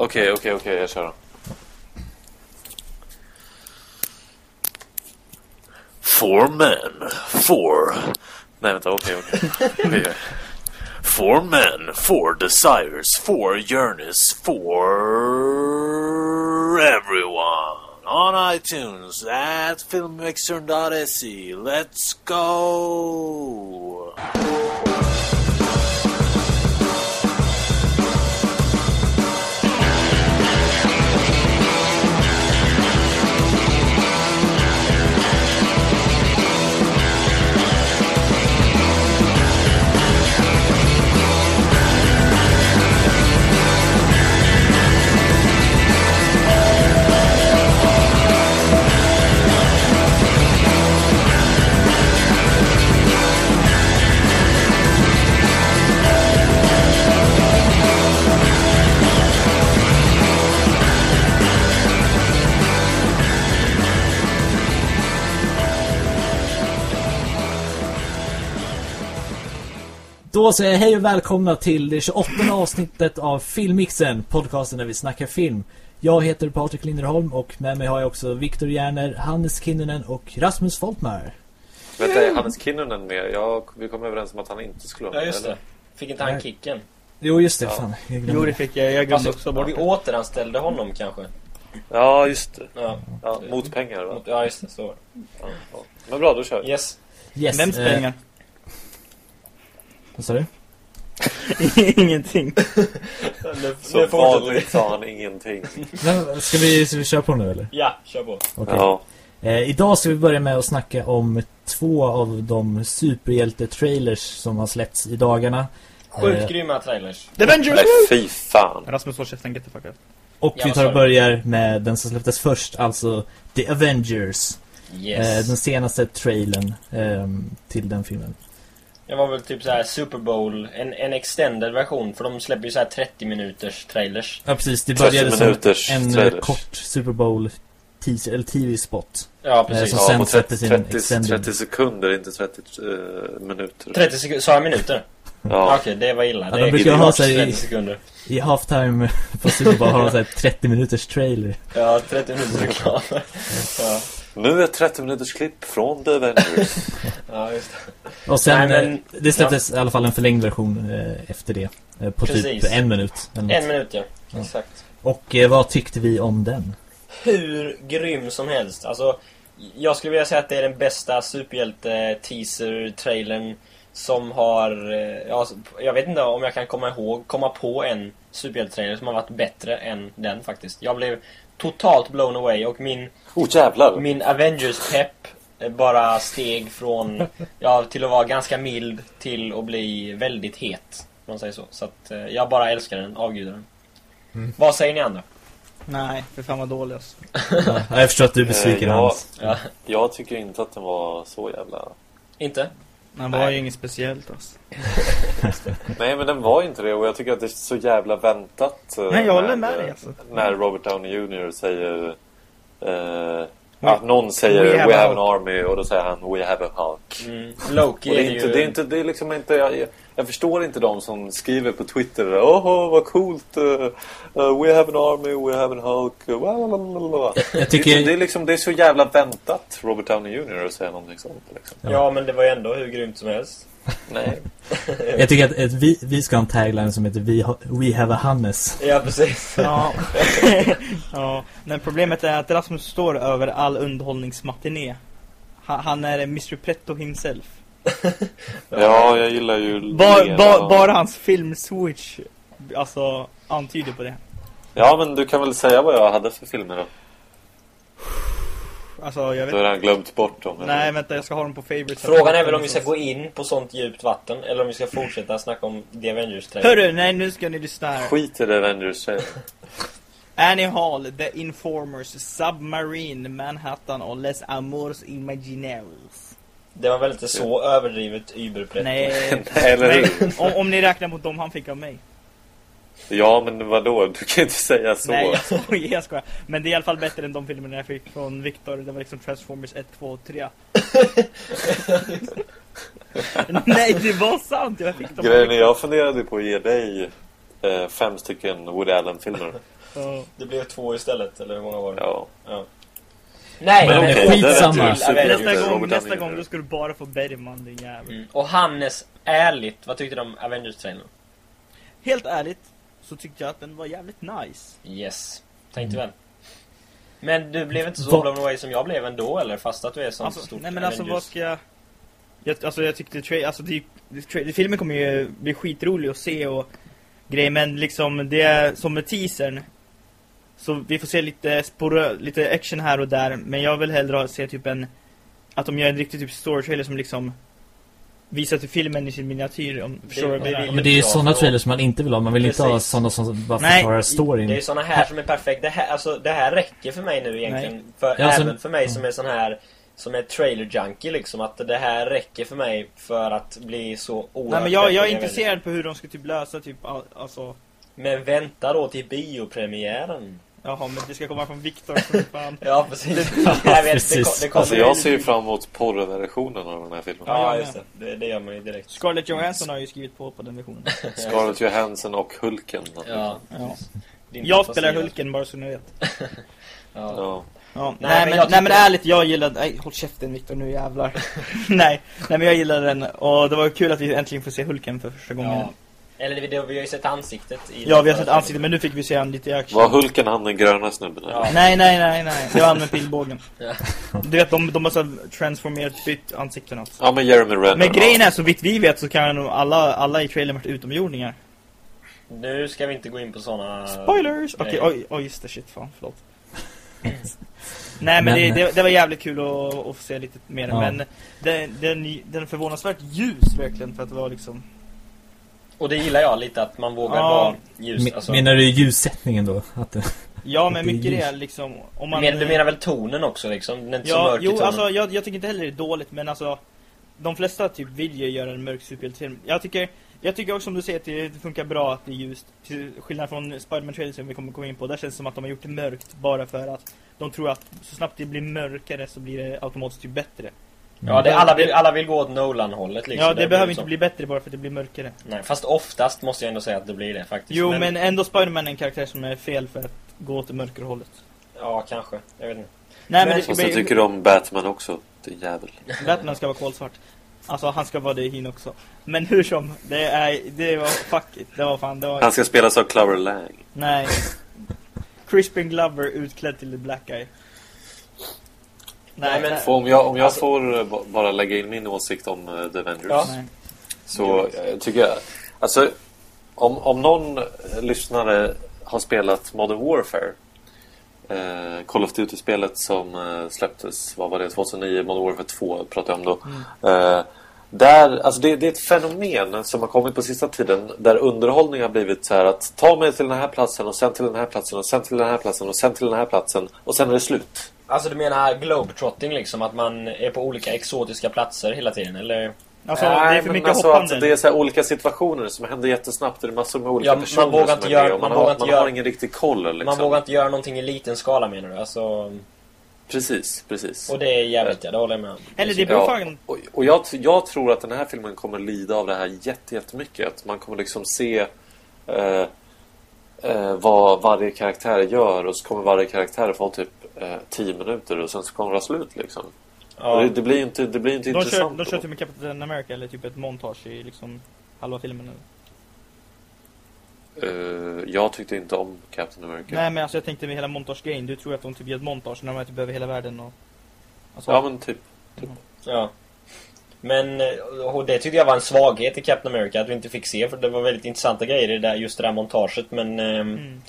Okej, okej, okej, jag kör då. Four men, four... Nej, vänta, okej, okej. Okej. Four men, four desires, four yearnings, for everyone. On iTunes, at filmmixer.se. Let's go! Då säger jag hej och välkomna till det 28 avsnittet av Filmmixen, podcasten där vi snackar film. Jag heter Patrik Linderholm och med mig har jag också Viktor Järner, Hannes Kinnunen och Rasmus Foltmar. Vänta, är Hannes Kinnunen med? Jag, vi kom överens om att han inte skulle vara Ja, just eller? det. Fick inte han Nej. kicken? Jo just det, Ja. fan. Jag Jo, glömde. det fick jag. Jag glömde Alltså, också bort vi det. återanställde honom kanske. Ja, just det. Ja, Ja, mot pengar, va? ja just det. Så. var Ja, ja. Men bra, då kör vi. Yes. Yes, Vems eh, pengar? Vad sa du? Ingenting. Som vanligt sa han ingenting. Men, Ska vi, ska vi köra på nu eller? Ja, kör på. Okej. Ja. Eh, idag ska vi börja med att snacka om två av de superhjälte-trailers som har släppts i dagarna. Sjukt Eh, grymma trailers. The Avengers! Nej, fy fan. Rasmus håll käften, get the fuck out. Och Ja, vi tar och börjar med den som släpptes först, alltså The Avengers. Yes. Eh, den senaste trailern ehm, till den filmen. Det var väl typ så här Super Bowl, en, en extended version. För de släpper ju så här 30 minuters trailers. Ja precis, det 30 började som en eh, trailers. kort Super Bowl teaser, eller TV-spot. Ja, precis. så Ja, sen på släpptes 30, en 30, extended. 30 sekunder, inte 30 eh, minuter. 30 sekunder. Sa jag minuter? Ja. Okej, det var illa. Ja, det de brukar ha så här i- 30 sekunder. I halftime på Super Bowl har de så här 30 minuters trailer. Ja, 30 minuters reklam. ja. Nu är ett 30 minuters klipp från The Avengers. ja, just det. Och sen, Nej, men- eh, det släpptes i alla fall en förlängd version eh, efter det. Eh, på Precis. typ en minut. En minut, ja. Ja. Exakt. Och eh, vad tyckte vi om den? hur grym som helst. Alltså, jag skulle vilja säga att det är den bästa superhjälte-teaser-trailern som har... eh, Ja, jag vet inte om jag kan komma ihåg, komma på en superhjälte-trailer som har varit bättre än den faktiskt. Jag blev totalt blown away och min, Oh jävlar! min Avengers-pepp eh, bara steg från ja, till att vara ganska mild till att bli väldigt het. Om man säger så. Så att eh, jag bara älskar den, avgudar den. Vad säger ni andra? Nej, för fan vad dålig alltså. Ja, jag förstår att du är besviken Eh, ja. Hans. Ja, Jag tycker inte att den var så jävla... inte? Den var Nej. ju inget speciellt alltså. Nej, men den var inte det och jag tycker att det är så jävla väntat. eh, Nej, jag håller när- med dig, alltså. När Robert Downey Jr. säger... Eh, att någon säger We We have have, a an army och då säger han We have a Hulk. Mm. Loki Och det är är inte, ju... det är inte, det är liksom inte, jag, jag förstår inte de som skriver på Twitter Åh, vad coolt! uh, uh, we have an army, we have an Hulk, lalalala." Jag tycker- det, det, är liksom, det är så jävla väntat, Robert Downey Jr. att säga någonting sånt. Liksom. Ja, men det var ju ändå hur grymt som helst. Nej. Jag tycker att, att vi, vi ska ha en tagline som heter We, ha, we have a Hannes. Ja, precis. Ja. ja. Men problemet är att Rasmus står över all underhållningsmatiné. Han, han är Mr. Pretto himself. Ja, jag gillar ju Ba, Lena. ba, bara hans film-switch alltså antyder på det. Ja, men du kan väl säga vad jag hade för filmer då? Alltså jag Du har vet redan glömt bort dem. eller? Nej vänta jag ska ha dem på favorites. Frågan är väl om vi ska gå in på sånt djupt vatten eller om vi ska fortsätta snacka om The avengers trailer Hörru, nej nu ska ni lyssna här. Skit i det Avengers trailer. Annie Hall, The Informers, Submarine, Manhattan och Les Amors Imaginaires. Det var väl inte så överdrivet überprätt? Nej, Nej, eller hur? Om, om ni räknar mot dem han fick av mig. Ja, men vadå? Du kan inte säga så. Nej, jag skojar, jag skojar. Men det är i alla fall bättre än de filmerna jag fick från Victor. Det var liksom Transformers 1, 2 och 3. Nej, det var sant! Jag fick dem Grejen är, jag funderade på att ge dig eh, fem stycken Woody Allen-filmer. Ja. Det blev två istället, eller hur många var det? Ja. Nej, Men men, skitsamma. Avengers. Nästa gång, nästa gång då ska du bara få Bergman din jävel. Mm. Och Hannes, ärligt, vad tyckte du om Avengers-trailern? Helt ärligt så tyckte jag att den var jävligt nice. Yes, tänkte väl. Men du blev inte så Va- blown away som jag blev ändå, eller? Fast att du är sånt Alltså, stort nej men alltså vad Avengers. ska jag... jag alltså jag tyckte tra- alltså, det, det, tra- filmen kommer ju bli skitrolig att se och grejer men liksom det är som med teasern så vi får se lite spår, lite action här och där men jag vill hellre se typ en att de gör en riktig typ story trailer som liksom visar till filmen i sin miniatyr om förstår det menar? vill Men det är ju sådana trailers man inte vill ha. Man vill inte ha Precis. sådana som bara Nej, förklarar storyn. Det är såna här som är perfekt. Det här, alltså, det här räcker för mig nu egentligen. För, Ja, alltså- även för mig som är sån här som är trailer junkie liksom. Att det här räcker för mig för att bli så oerhört Nej men jag, jag är intresserad på hur de ska typ lösa typ all, alltså Men vänta då till biopremiären. Jaha men det ska komma från Viktor som fan Ja precis. jag vet, det, Precis. det kommer Alltså jag ser ju fram emot porrversionen av den här filmen. Ja Ja, just det. det. Det gör man ju direkt. Scarlett Johansson har ju skrivit på på den versionen Scarlett Johansson och Hulken. Ja. Ja. Jag spelar ja. Hulken bara så ni vet Ja. Ja. Ja, Nej, nej, men jag nej men ärligt, jag gillade, nej håll käften Viktor nu jävlar nej, nej men jag gillade den och det var kul att vi äntligen får se Hulken för första gången Ja. Ja, Eller vi, det, vi har ju sett ansiktet i vi har sett ansiktet men nu fick vi se han lite i action Var Hulken han den gröna snubben? Ja. Nej nej nej nej, det var han med pilbågen Ja. Du vet de, de har så transformerat bytt ansikten alltså. Ja men Jeremy Renner. Men grejen är så vitt vi vet så kan nog alla, alla i trailern varit utomjordingar Nu ska vi inte gå in på såna Spoilers! Okej, Nej. oj, oj just det, shit fan, förlåt Nej men, Men- det, det, det var jävligt kul att, att få se lite mer Ja. Men den, den, den är förvånansvärt ljus verkligen för att vara liksom Och det gillar jag lite att man vågar Ja. vara ljus. Alltså, Menar du ljussättningen då? Att det... Ja men Det är mycket det är liksom om man, men, du menar väl tonen också liksom? Den är inte så Ja, jo tonen. alltså jag, jag tycker inte heller det är dåligt men alltså De flesta typ vill ju göra en mörk superhjältefilm Jag tycker Jag tycker också som du säger att det, funkar bra att det är ljust Till skillnad från Spider-Man trailern som vi kommer gå in på Där känns det som att de har gjort det mörkt bara för att De tror att så snabbt det blir mörkare så blir det automatiskt typ bättre Ja, det, alla, vill, alla vill gå åt Nolan-hållet liksom. Ja det, blir behöver liksom- inte bli bättre bara för att det blir mörkare Nej, fast oftast måste jag ändå säga att det blir det faktiskt. Jo men, ändå Spider-Man är en karaktär som är fel för att gå åt det mörkare hållet Ja, kanske. Jag vet inte. Nej men, Men- det, Fast jag tycker om Batman också. Det är jävel. Batman ska vara kolsvart Alltså han ska vara det i hin också Men hur som, det är, det var fuck it, det var fan, det var Han ska spelas av Clover Lang. Nej. Crispin Glover utklädd till the black guy. Nej, men- om jag, om jag Alltså- får ba- bara lägga in min åsikt om eh, The Avengers. Ja. Så eh, tycker jag, alltså om, om någon lyssnare har spelat Modern Warfare eh, Call of Duty-spelet som eh, släpptes, vad var det, 2009, Modern Warfare 2 pratar jag om då. Eh, där, alltså det, det är ett fenomen som har kommit på sista tiden där underhållning har blivit så här att ta mig till den här platsen och sen till den här platsen och sen till den här platsen och sen till den här platsen och sen är det slut. Alltså du menar globetrotting liksom? Att man är på olika exotiska platser hela tiden, eller? Alltså det Nej, är för men mycket alltså hoppande. Att det är så här olika situationer som händer jättesnabbt. Det är massor med olika Ja, man personer vågar som inte är göra- med man man, vågar har, inte man göra- har ingen riktig koll. Liksom. Man vågar inte göra någonting i liten skala menar du? Alltså, Precis, precis. och det är jävligt, ja, det håller jag med om. Eller det beror Ja, fan... och, och jag, jag tror att den här filmen kommer lida av det här jätte, jättemycket. Att man kommer liksom se eh, eh, vad varje karaktär gör och så kommer varje karaktär få typ eh, 10 minuter och sen så kommer det slut liksom. Ja, Det, det blir ju inte, det blir inte De kör, intressant. de kör typ med Captain America eller typ ett montage i liksom halva filmen. Eller? Eh, jag tyckte inte om Captain America. Nej men alltså jag tänkte med hela montage-grejen. Du tror att de typ gör ett montage när de är typ över hela världen och... Alltså, Ja men typ. ja. Men, eh, och det tyckte jag var en svaghet i Captain America, att vi inte fick se, för det var väldigt intressanta grejer i det där, just det där montaget, men... ehm, Mm.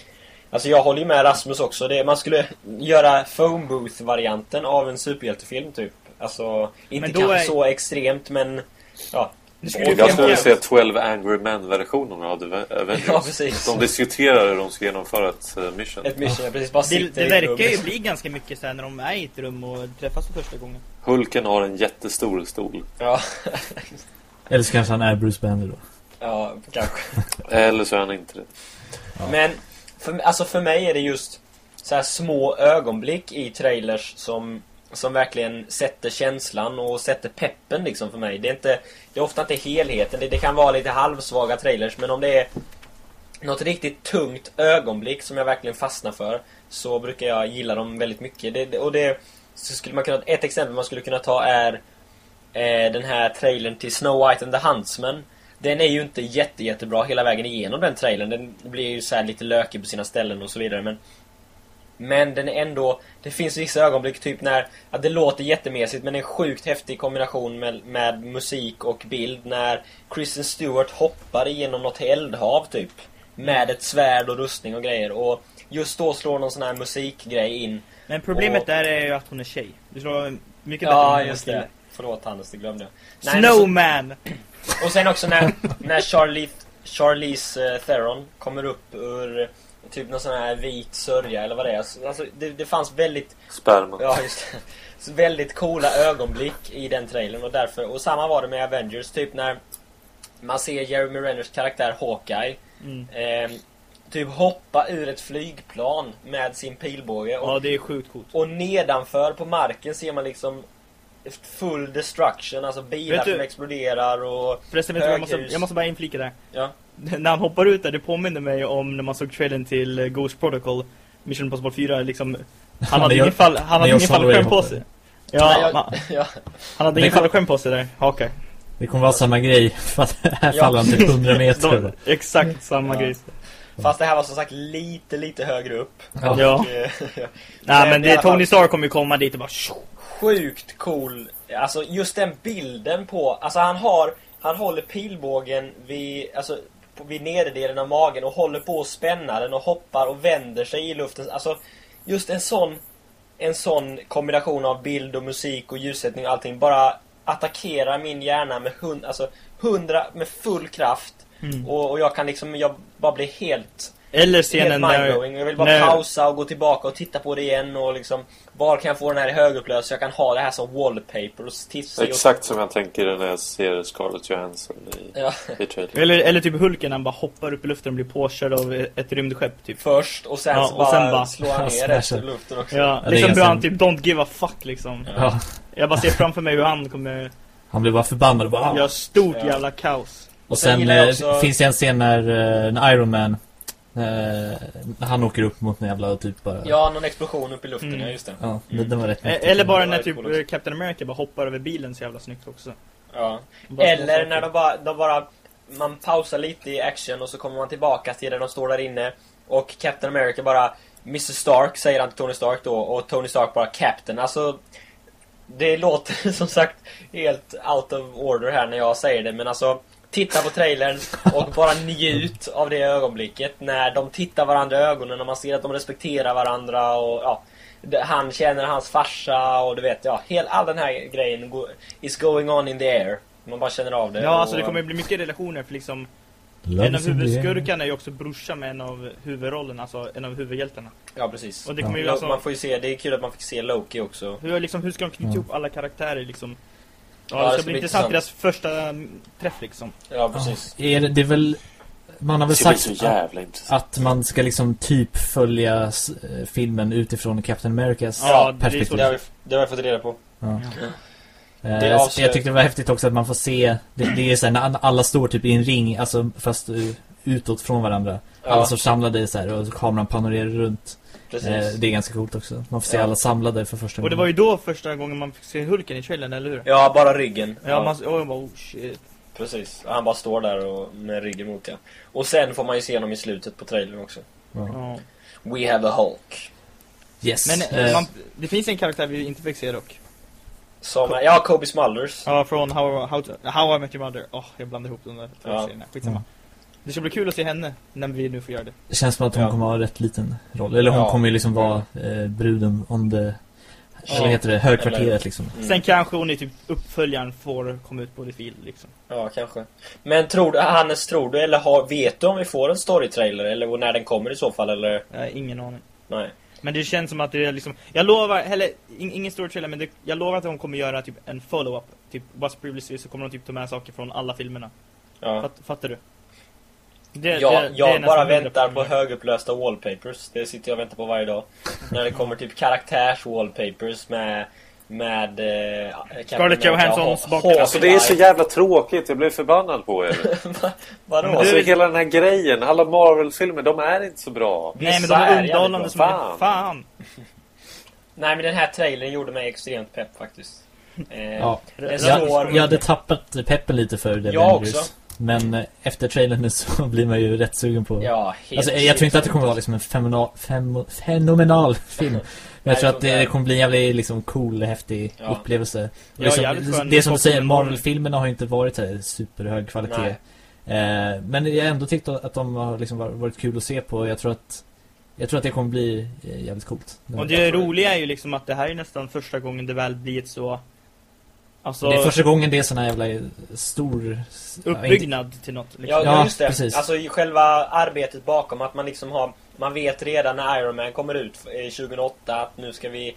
Alltså jag håller ju med Rasmus också. Det, man skulle göra phone booth-varianten av en superhjältefilm typ. Alltså, inte Men då kanske är- så extremt men... Ja. Det skulle Jag skulle vilja se 12 Angry Men-versionen av Avengers. Ja, precis. De diskuterar hur de ska genomföra ett eh, mission. Ett mission, jag precis bara Det, det verkar ju bli ganska mycket så här när de är i ett rum och träffas för första gången. Hulken har en jättestor stol. Ja, Eller så kanske han är Bruce Banner då. ja, kanske. Eller så är han inte det. Men, för, alltså för mig är det just så här små ögonblick i trailers som, som verkligen sätter känslan och sätter peppen liksom för mig. Det är, inte, det är ofta inte helheten. Det, det kan vara lite halvsvaga trailers, men om det är något riktigt tungt ögonblick som jag verkligen fastnar för så brukar jag gilla dem väldigt mycket. Det, och det så skulle man kunna, ett exempel man skulle kunna ta är eh, den här trailern till Snow White and the Huntsman. Den är ju inte jätte, jättebra hela vägen igenom den trailern. Den blir ju så här lite lökig på sina ställen och så vidare. Men, men den är ändå... Det finns vissa ögonblick typ när... Att det låter jättemesigt men en sjukt häftig kombination med, med musik och bild. När Kristen Stewart hoppar igenom något eldhav typ. Med ett svärd och rustning och grejer. Och just då slår någon sån här musikgrej in. Men problemet Och- där är ju att hon är tjej. Du slår mycket bättre Ja, än just kille. det. Förlåt Hannes, det glömde jag. Nej, men så- Snowman! Och sen också när, när Charlie, Charlize eh, Theron kommer upp ur typ någon sån här vit sörja eller vad det är. Så, Alltså, det, det fanns väldigt, Sperma. ja just det. Så väldigt coola ögonblick i den trailern och därför, och samma var det med Avengers, typ när man ser Jeremy Renners karaktär Hawkeye Mm. eh, typ hoppa ur ett flygplan med sin pilbåge och Ja, det är sjukt coolt. och nedanför på marken ser man liksom full destruction, alltså bilar du- som exploderar och Förresten, vet du, jag, måste, jag måste bara inflika där. Ja. när han hoppar ut där, det påminner mig om när man såg trailern till eh, Ghost Protocol Mission Impossible 4, liksom Han hade ingen, fall, han hade ingen fallskärm på sig. Nej, Ja, jag, ma- ja. han hade ingen fallskärm på sig där, Hawkeye. Det kommer vara samma grej, för att här Ja. faller han typ 100 meter. De, exakt samma Ja. grej. Fast det här var som sagt lite, lite högre upp. Ja. Ja. Och, eh, Nej men det, Tony Stark kommer ju komma dit och bara. Sjukt cool. Alltså just den bilden på, alltså han har, han håller pilbågen vid, alltså vid nederdelen av magen och håller på att spänna den och hoppar och vänder sig i luften. Alltså just en sån, en sån kombination av bild och musik och ljussättning och allting bara attackerar min hjärna med hund, alltså hundra, med full kraft. Mm. Och, och jag kan liksom, jag bara blir helt Eller scenen där... mindblowing. Jag vill bara när- pausa och gå tillbaka och titta på det igen och liksom Var kan jag få den här i högupplöst så jag kan ha det här som wallpaper och titta Exakt som jag tänker när jag ser Scarlett Johansson i, Ja, i. Eller, eller typ Hulken, när han bara hoppar upp i luften och blir påkörd av ett rymdskepp typ. först och sen Ja, och bara, sen bara- slår han ner resten i luften också. Ja, liksom hur han typ don't give a fuck liksom. Ja. Jag bara ser framför mig hur han kommer Han blir bara förbannad och bara... göra stort Ja. jävla kaos. Och Sen sen eh, också- finns det en scen när, eh, när Iron Man eh, Han åker upp mot en jävla typ bara Ja, någon explosion upp i luften, Mm. ja just det. Ja, Mm. den, var rätt Eh, mäktig. Eller bara när typ Captain America bara hoppar över bilen så jävla snyggt också. Ja. Eller när de bara, de bara Man pausar lite i action och så kommer man tillbaka till där de står där inne Och Captain America bara Mr Stark säger han till Tony Stark då och Tony Stark bara Captain Alltså Det låter som sagt helt out of order här när jag säger det men alltså Titta på trailern och bara njut av det ögonblicket när de tittar varandra i ögonen och man ser att de respekterar varandra och ja det- Han känner hans farsa och du vet ja, hel, all den här grejen go, is going on in the air Man bara känner av det Ja, alltså det och- kommer ju bli mycket relationer för liksom Love En av huvudskurkarna är ju också brorsa med en av huvudrollerna, alltså en av huvudhjältarna. Ja precis. Och det kommer ju Lo- alltså, Man får ju se, det är kul att man fick se Loki också. hur, liksom, hur ska de knyta Ja. ihop alla karaktärer liksom? Ja, Ja, det ska bli intressant, deras första mm, träff liksom. Ja precis. Ja, är det, det är väl Man har väl Det sagt intressant. att man ska liksom typ följa eh, filmen utifrån Captain Americas Ja, det är perspektiv. så Det har, det vi fått reda på. Ja. Det Eh, avslöjar- jag tyckte det var häftigt också att man får se Det, det är så här, när alla står typ i en ring Alltså fast eh, utåt från varandra Alla Ja, står samlade så här och kameran panorerar runt precis. eh, Det är ganska coolt också Man får se Ja. alla samlade för första Och det gången var ju då första gången man fick se Hulken i trailern, eller hur? Ja, bara ryggen. Ja, man, och jag bara oh shit. Precis. Han bara står där och med ryggen mot ja. Och sen får man ju se honom i slutet på trailern också. ja. We have a Hulk. Yes Men eh, eh, man, det finns en karaktär vi inte fick se dock. Som, ja, Kobe Smulders. Ja, från How, How, to, How I Met Your Mother. Åh, jag blandade ihop de där två Ja. serierna. Skitsamma. Mm. Det ska bli kul att se henne när vi nu får göra det. Det känns som att hon Ja. kommer ha rätt liten roll Eller hon Ja. kommer ju liksom vara eh, bruden on the Ja. Eller heter det? Högkvarteret Eller- liksom Mm. Sen kanske hon i typ uppföljaren får komma ut på det fil liksom. Ja, kanske. Men tror du, Hannes, tror du, eller har, vet du om vi får en storytrailer? Eller när den kommer i så fall, eller? Jag har ingen aning. Nej. Men det känns som att det är liksom, jag lovar, eller in, ingen story trailer men det, jag lovar att de kommer göra typ en follow-up. Typ, What's Previously så kommer de typ ta med saker från alla filmerna. Ja. Fatt, fattar du? Det, jag det- det jag nästan bara väntar på högupplösta wallpapers. Det sitter jag och väntar på varje dag. När det kommer typ karaktärs-wallpapers med, med eh, Scarlett Johanssons bakgrund. Alltså det är så jävla tråkigt, jag blev förbannad på er. Vadå? Alltså du- hela den här grejen, alla Marvel-filmer, de är inte så bra. Nej men de är underhållande som Fan. fan. Nej men den här trailern gjorde mig extremt pepp faktiskt. Eh, Ja. Det Jag-. Jag hade tappat peppen lite för The Jag Avengers. också. Men eh, efter trailern så blir man ju rätt sugen på Ja, helt Alltså jag tror inte att det kommer vara liksom en fenomenal, fem, fenomenal film. Men Nej, jag tror att det kommer bli en jävligt liksom cool, häftig Ja. upplevelse. Ja, liksom, det är som du säger. Marvel-filmerna har ju inte varit så här superhög kvalitet. Eh, men jag har ändå tyckt att de har liksom var- varit kul att se på. Jag tror att jag tror att det kommer bli eh, jävligt coolt. Och det roliga är ju liksom att det här är nästan första gången det väl blir ett så... Alltså, det är första gången det är sån här jävla stor... ja, inte- uppbyggnad till något. Liksom. Ja, just det. precis. Alltså själva arbetet bakom att man liksom har... Man vet redan när Iron Man kommer ut eh, 2008 att nu ska vi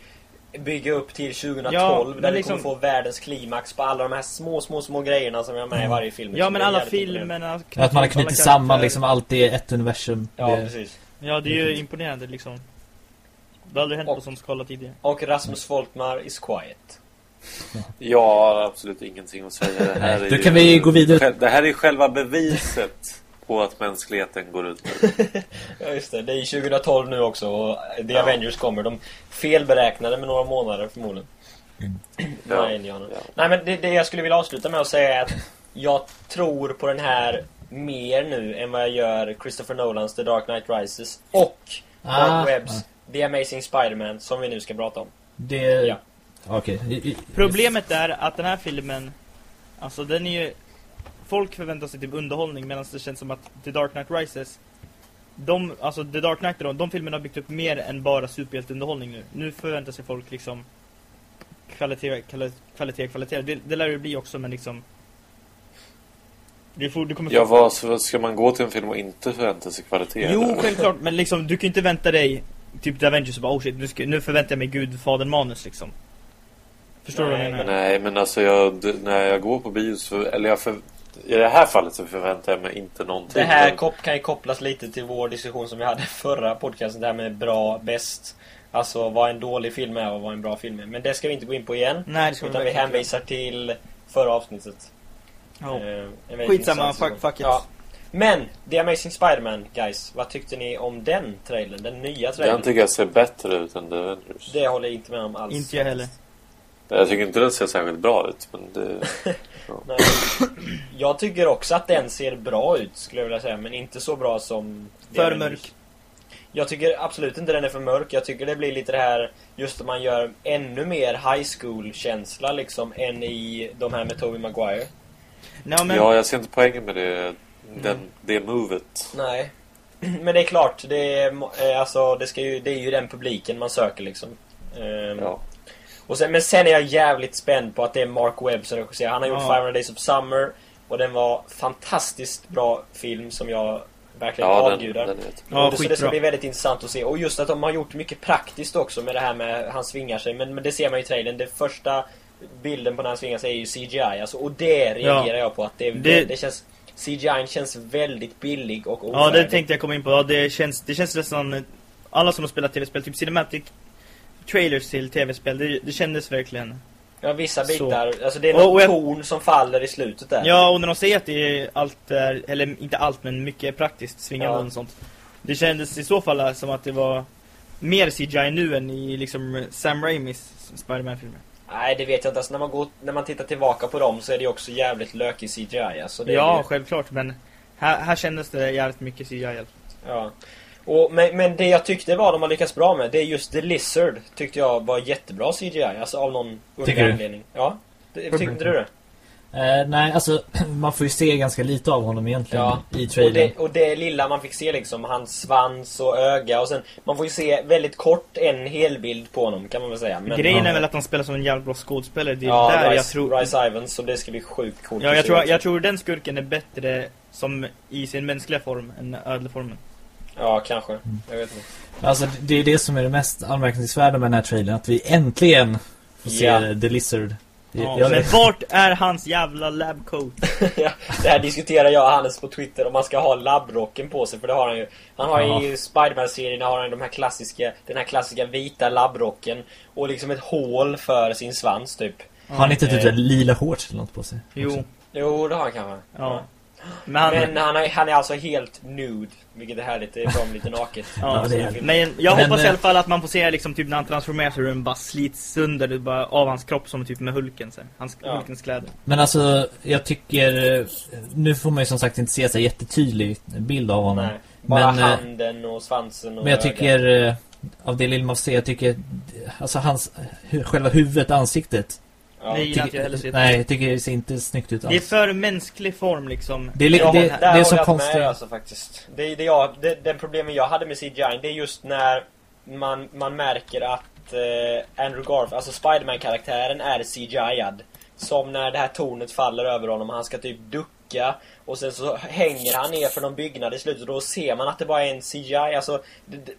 bygga upp till 2012 Ja, där vi liksom- kommer få världens klimax på alla de här små, små, små grejerna som vi har med i varje film. Ja men alla filmerna... Att man har knutit samman liksom allt i ett universum. Ja, det, precis. Ja det är ju imponerande liksom. Det har aldrig hänt Och- på sån skala tidigare. Och Rasmus Folkmar is quiet. Jag har absolut ingenting att säga. Det här är då ju- kan vi gå vidare. Det här är själva beviset på att mänskligheten går ut. Ja, just det. Det är 2012 nu också och The Ja. Avengers kommer. De felberäknade med några månader förmodligen. Ja. Nej. Ja. Nej, men det, det jag skulle vilja avsluta med att säga är att jag tror på den här mer nu än vad jag gör Christopher Nolans The Dark Knight Rises och Ah, Mark Webbs The Amazing Spider-Man som vi nu ska prata om. det... Ja. Okej. I- Problemet är att den här filmen, alltså den är ju... Folk förväntar sig typ underhållning medan det känns som att The Dark Knight Rises de, alltså The Dark Knight de, de filmerna har byggt upp mer än bara superhjälteunderhållning nu. Nu förväntar sig folk liksom kvalitet, kvalitet, kvalitet. Det, det lär det bli också men liksom det får, du kommer Ja, vad, så ska man gå till en film och inte förvänta sig kvalitet? Jo, eller? självklart, men liksom du kan ju inte vänta dig typ The Avengers och bara oh shit, nu, ska, nu förväntar jag mig Gudfadern manus liksom. Förstår du vad jag Nej, menar? Nej, men alltså jag, när jag går på bio så, eller jag för, i det här fallet så förväntar jag mig inte någonting. Det här kop- kan ju kopplas lite till vår diskussion som vi hade förra podcasten. Det här med bra, bäst. Alltså vad en dålig film är och vad en bra film är. Men det ska vi inte gå in på igen. Nej, det ska Utan vi inte hänvisar till förra avsnittet. Ja. Eh, Skitsamma, fuck, fuck it. Ja. Men, The Amazing Spider-Man, guys. Vad tyckte ni om den trailern? Den nya trailern? Den tycker jag ser bättre ut än The Avengers. Det håller jag inte med om alls. Inte jag heller. Jag tycker inte den ser särskilt bra ut, men det... Nej. Jag tycker också att den ser bra ut, skulle jag vilja säga. Men inte så bra som... För mörk. Jag tycker absolut inte den är för mörk. Jag tycker det blir lite det här, just att man gör ännu mer high school-känsla liksom, än i de här med Tobey Maguire. Nej, men, Ja, jag ser inte poängen med det, den, det movet. Nej. Men det är klart, det är, eh, alltså, det, ska ju, det är ju den publiken man söker liksom. Ehm, Ja. Och sen, men sen är jag jävligt spänd på att det är Mark Webb som regisserar. Han har gjort Ja. 500 Days of Summer. Och den var fantastiskt bra film som jag verkligen Ja, den, avgudar. den är jättebra. Ja, Och det, så det ska bli väldigt intressant att se. Och just att de har gjort mycket praktiskt också med det här med han svingar sig. Men, men det ser man ju i trailern. Det första bilden på när han svingar sig är ju CGI. Alltså, och det reagerar jag på. Att det, det... Det- känns... CGI känns väldigt billig och Ja, ofärdig. det tänkte jag komma in på. Ja, det känns, det känns nästan... Alla som har spelat tv-spel, typ cinematic trailers till tv-spel, det, det kändes verkligen. Ja, vissa Så. bitar. Alltså det är Och- någon och jag- ton som faller i slutet där. Ja, och när de säger att det är allt är, eller inte allt, men mycket praktiskt svingande Ja. och sånt. Det kändes i så fall som att det var mer CGI nu än i liksom Sam Raimis Spider-Man-filmer. Nej, det vet jag inte. Alltså, när, man går, när man tittar tillbaka på dem så är det också jävligt lökig CGI. Alltså, Ja, ju- självklart, men här, här kändes det jävligt mycket CGI fall. Ja. Och, men, men det jag tyckte var de har lyckats bra med, det är just The Lizard tyckte jag var jättebra CGI. Alltså av någon underlig anledning. Ja. Det, tyckte inte du det? Eh, nej, alltså man får ju se ganska lite av honom egentligen Ja. i Och trailern. det, och det lilla man fick se liksom, hans svans och öga och sen, man får ju se väldigt kort en helbild på honom kan man väl säga. Men, Grejen ja. är väl att han spelar som en jävligt bra skådespelare. Det är Ja, där Rice, jag tror... Rice Ivans, så det ska bli sjukt coolt Ja, jag tror, jag tror den skurken är bättre som i sin mänskliga form än ödleformen. Ja, kanske. Mm. Jag vet inte. Alltså det är det som är det mest anmärkningsvärda med den här trailern. Att vi äntligen får se Ja. The Lizard. Ja, jag, men vart är hans jävla labcoat? ja, det här diskuterar jag och Hannes på Twitter om man ska ha labbrocken på sig för det har han ju. Han har Ja. i Spiderman-serien har han de här klassiska, den här klassiska vita labbrocken och liksom ett hål för sin svans typ. har han inte typ Eh. lila shorts eller något på sig? Jo, Jo, det har han kanske. ja. Men han... Men han är, han är alltså helt nude, vilket är härligt. Det är bra med lite naket. Ja, film. Men jag Men, hoppas i eh, alla fall att man får se liksom typ när han transformerar sig och den bara slits sönder det bara av hans kropp som typ med Hulken sen. Hans, Ja. Hulkens kläder. Men alltså, jag tycker... eh, Nu får man ju som sagt inte se så jättetydlig bild av honom. Nej, bara Men, eh, handen och svansen och Men jag ögat. tycker, av det lilla man får se, jag tycker, alltså hans, själva huvudet, ansiktet. Ja. Nej. gillar inte jag heller nej, jag tycker det ser inte snyggt ut Det är alls. för mänsklig form liksom. Det är, li- det, där det är så jag konstigt. Med, alltså, faktiskt. Det, det, jag, det, den problemen jag hade med CGI, det är just när man, man märker att eh, Andrew Garfield, alltså Spiderman-karaktären, är CGI-ad. Som när det här tornet faller över honom och han ska typ ducka och sen så hänger han ner för någon byggnad i slutet och då ser man att det bara är en CGI. Alltså,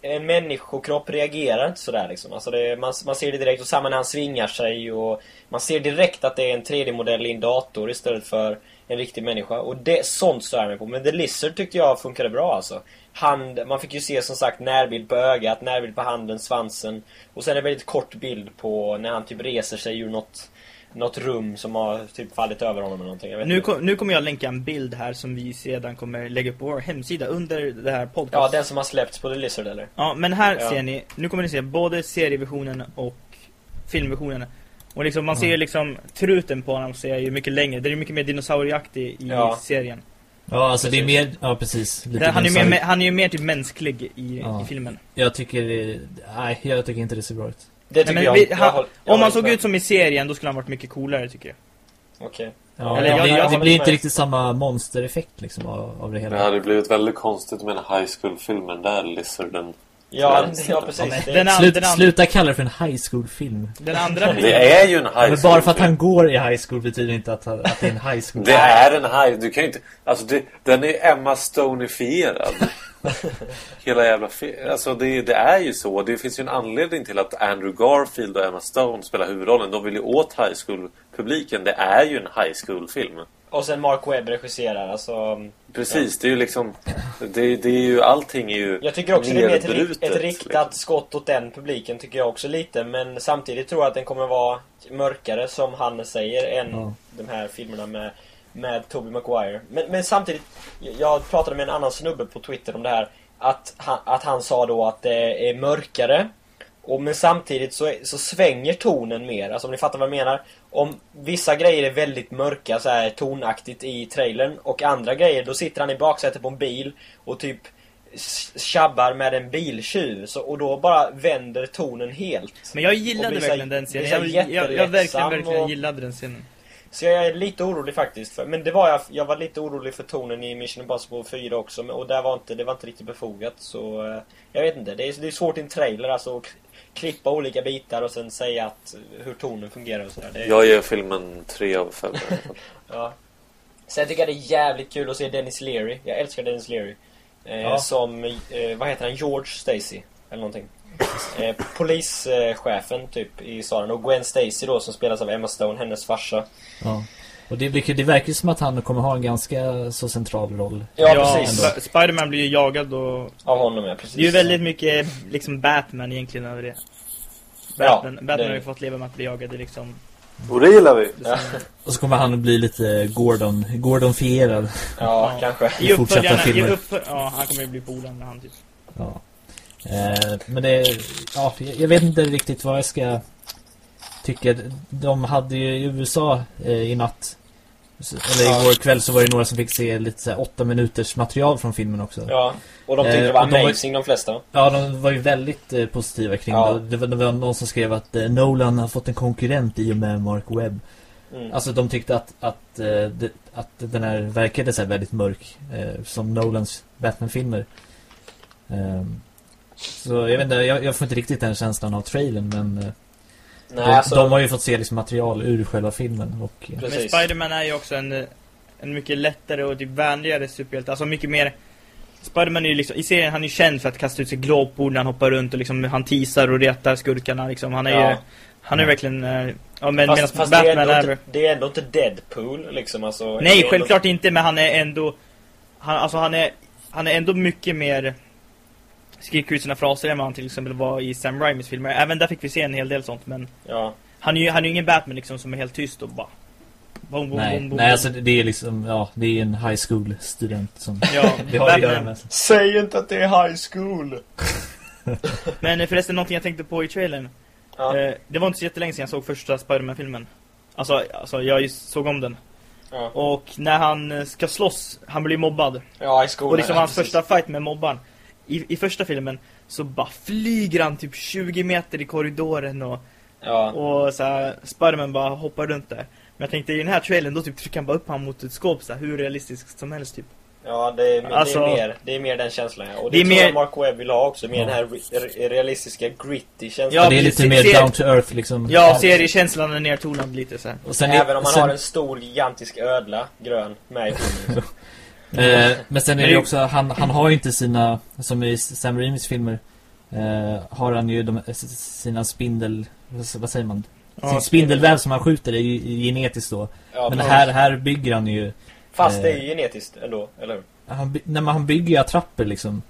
en människokropp reagerar inte sådär liksom. Alltså det, man, man ser det direkt och samma när han svingar sig och man ser direkt att det är en 3D-modell i en dator istället för en riktig människa. Och det, sånt stör jag mig på. Men The Lizard tyckte jag funkade bra alltså. Hand, man fick ju se som sagt närbild på ögat, närbild på handen, svansen. Och sen en väldigt kort bild på när han typ reser sig ur något, något rum som har typ fallit över honom eller någonting. Jag vet Nu, kom, nu kommer jag länka en bild här som vi sedan kommer lägga upp på vår hemsida under det här Ja, podcast. den som har släppts på The Lizard eller? Ja, men här Ja. ser ni, nu kommer ni se både serieversionen och filmversionen. Och liksom, man ser ju liksom truten på honom ser ju mycket längre. Det är mycket mer dinosaurieaktig i Ja. serien. Ja, alltså det är Precis. mer, ja precis. Lite Det, han, är mer ju så- mer, han är ju mer typ mänsklig i, Ja. i filmen. Jag tycker, det- nej, jag tycker inte det ser bra ut. Det tycker Nej, men jag. vi- jag håll- jag Om han såg med. ut som i serien, då skulle han varit mycket coolare tycker jag. Okej. Ja, Eller det, jag- det blir med. inte riktigt samma monstereffekt liksom av, av det hela. Det hade blivit väldigt konstigt med en high school-film, den där Lizarden. Ja, ja, precis. Den Slut, den sluta kalla det för en high school-film. Den andra Det är ju en high Men school bara för att han går i high school betyder inte att, han- att det är en high school. Det är en high... Du kan inte... Alltså det, den är Emma Stonifierad. Hela jävla Alltså det, det är ju så. Det finns ju en anledning till att Andrew Garfield och Emma Stone spelar huvudrollen. De vill ju åt high school-publiken. Det är ju en high school-film. Och sen Mark Webb regisserar, alltså... Precis, det är ju liksom... Det, det är ju... Allting är ju Jag tycker också det är ett, ett riktat liksom. skott åt den publiken tycker jag också lite. Men samtidigt tror jag att den kommer vara mörkare som han säger än Ja. de här filmerna med, med Tobey Maguire. Men, men samtidigt, jag pratade med en annan snubbe på Twitter om det här. Att han, att han sa då att det är mörkare. Och men samtidigt så, så svänger tonen mer. Alltså om ni fattar vad jag menar. Om vissa grejer är väldigt mörka så här tonaktigt i trailern och andra grejer då sitter han i baksätet på en bil och typ tjabbar med en biltjuv så, och då bara vänder tonen helt. Men jag gillade så- verkligen den scenen. Jag, jag, jag verkligen, verkligen och- gillade den scenen. Så jag är lite orolig faktiskt. För, men det var jag, jag var lite orolig för tonen i Mission Impossible 4 också. men- Och där var inte, det var inte riktigt befogat. Så eh, jag vet inte. Det är, det är svårt i en trailer alltså att klippa olika bitar och sen säga att, hur tonen fungerar och sådär. Det är- Jag ger filmen 3 av 5. Ja. Sen tycker jag det är jävligt kul att se Dennis Leary. Jag älskar Dennis Leary. Eh, Ja. Som, eh, vad heter han? George Stacy. Eller någonting. Eh, polischefen typ i staden. Och Gwen Stacy då som spelas av Emma Stone, hennes farsa. Ja. Och det, blir- det verkar som att han kommer ha en ganska så central roll. Ja, precis. ändå. Sp- Spiderman blir ju jagad och... Av honom ja, precis. Det är ju väldigt mycket liksom Batman egentligen över det. Ja, Batman, Batman det- har ju fått leva med att bli jagad i liksom... Och det gillar vi! Ja, Och så kommer han att bli lite Gordon, Gordon-fierad. ja, kanske. I fortsatta filmer. uppför, ja, han kommer ju bli polaren med han typ. Ja. Eh, men det, ja, jag jag vet inte riktigt vad jag ska tycka. De hade ju i USA eh, i natt, eller Ja. igår kväll så var det några som fick se lite så här, åtta minuters material från filmen också. Ja. Och de tyckte Eh, det var och de var- amazing de flesta. Ja, de var ju väldigt eh, positiva kring Ja. det. Det var, det var någon som skrev att eh, Nolan har fått en konkurrent i och med Mark Webb. Mm. Alltså de tyckte att, att, eh, det, att den här verkade så här väldigt mörk. Eh, som Nolans Batman-filmer. Ehm, så jag vet inte, jag, jag får inte riktigt den känslan av trailern men eh, Nej, de, alltså, de har ju fått se liksom material ur själva filmen och. Men Spiderman är ju också en, en mycket lättare och typ vänligare superhjälte. Alltså mycket mer... Spiderman är ju liksom, i serien han är ju känd för att kasta ut sig glåpord när han hoppar runt och liksom han teasar och retar skurkarna liksom. Han är Ja. ju... Han är Ja. verkligen... eh, Ja, men Fast, fast det, är Batman ändå är... inte, det är ändå inte Deadpool liksom alltså. Det Nej, självklart inte, men han är ändå... Han, alltså han är, han är ändå mycket mer skriker ut sina fraser än vad han till exempel var i Sam Raimis filmer. Även där fick vi se en hel del sånt, men ja. han är ju han är ju ingen Batman liksom som är helt tyst och bara... Boom, boom, Nej, boom, boom, nej alltså det är liksom, ja, det är en high school student som Ja, vi har att göra Batman. med. Säg inte att det är high school! Men eh, förresten, någonting jag tänkte på i trailern. Ja, Eh, det var inte så jättelänge sedan jag såg första Spider-Man-filmen. Alltså, alltså, jag såg om den. ja. Och när han eh, ska slåss, han blir mobbad. ja i skolan. Och liksom ja, hans precis. första fight med mobbaren. I, I första filmen så bara flyger han typ 20 meter i korridoren och, Ja, och så här, Spiderman bara hoppar runt där. Men jag tänkte i den här trailern då typ trycker han bara upp han mot ett skåp så här, hur realistiskt som helst typ. ja det, är, Alltså- det, är mer, det är mer den känslan ja. Och det, Det är tror mer- jag Mark Webb vill ha också. Mer Ja. den här re, re, realistiska gritty känslan. Ja, det är lite mer down to earth liksom. Ja, seriekänslan är nertonad lite så här. Och sen Även om man sen, har en stor gigantisk ödla, grön, med i filmen. eh, Men sen är det också, han, han har ju inte sina, som i Sam Raimis filmer, eh, har han ju de, sina spindel, vad säger man? Ja, Sin spindelväv som han skjuter är ju genetiskt då. Ja, Men här, här bygger han ju, Fast det är eh, ju genetiskt ändå, eller hur? han, nej, men han bygger ju attrapper liksom.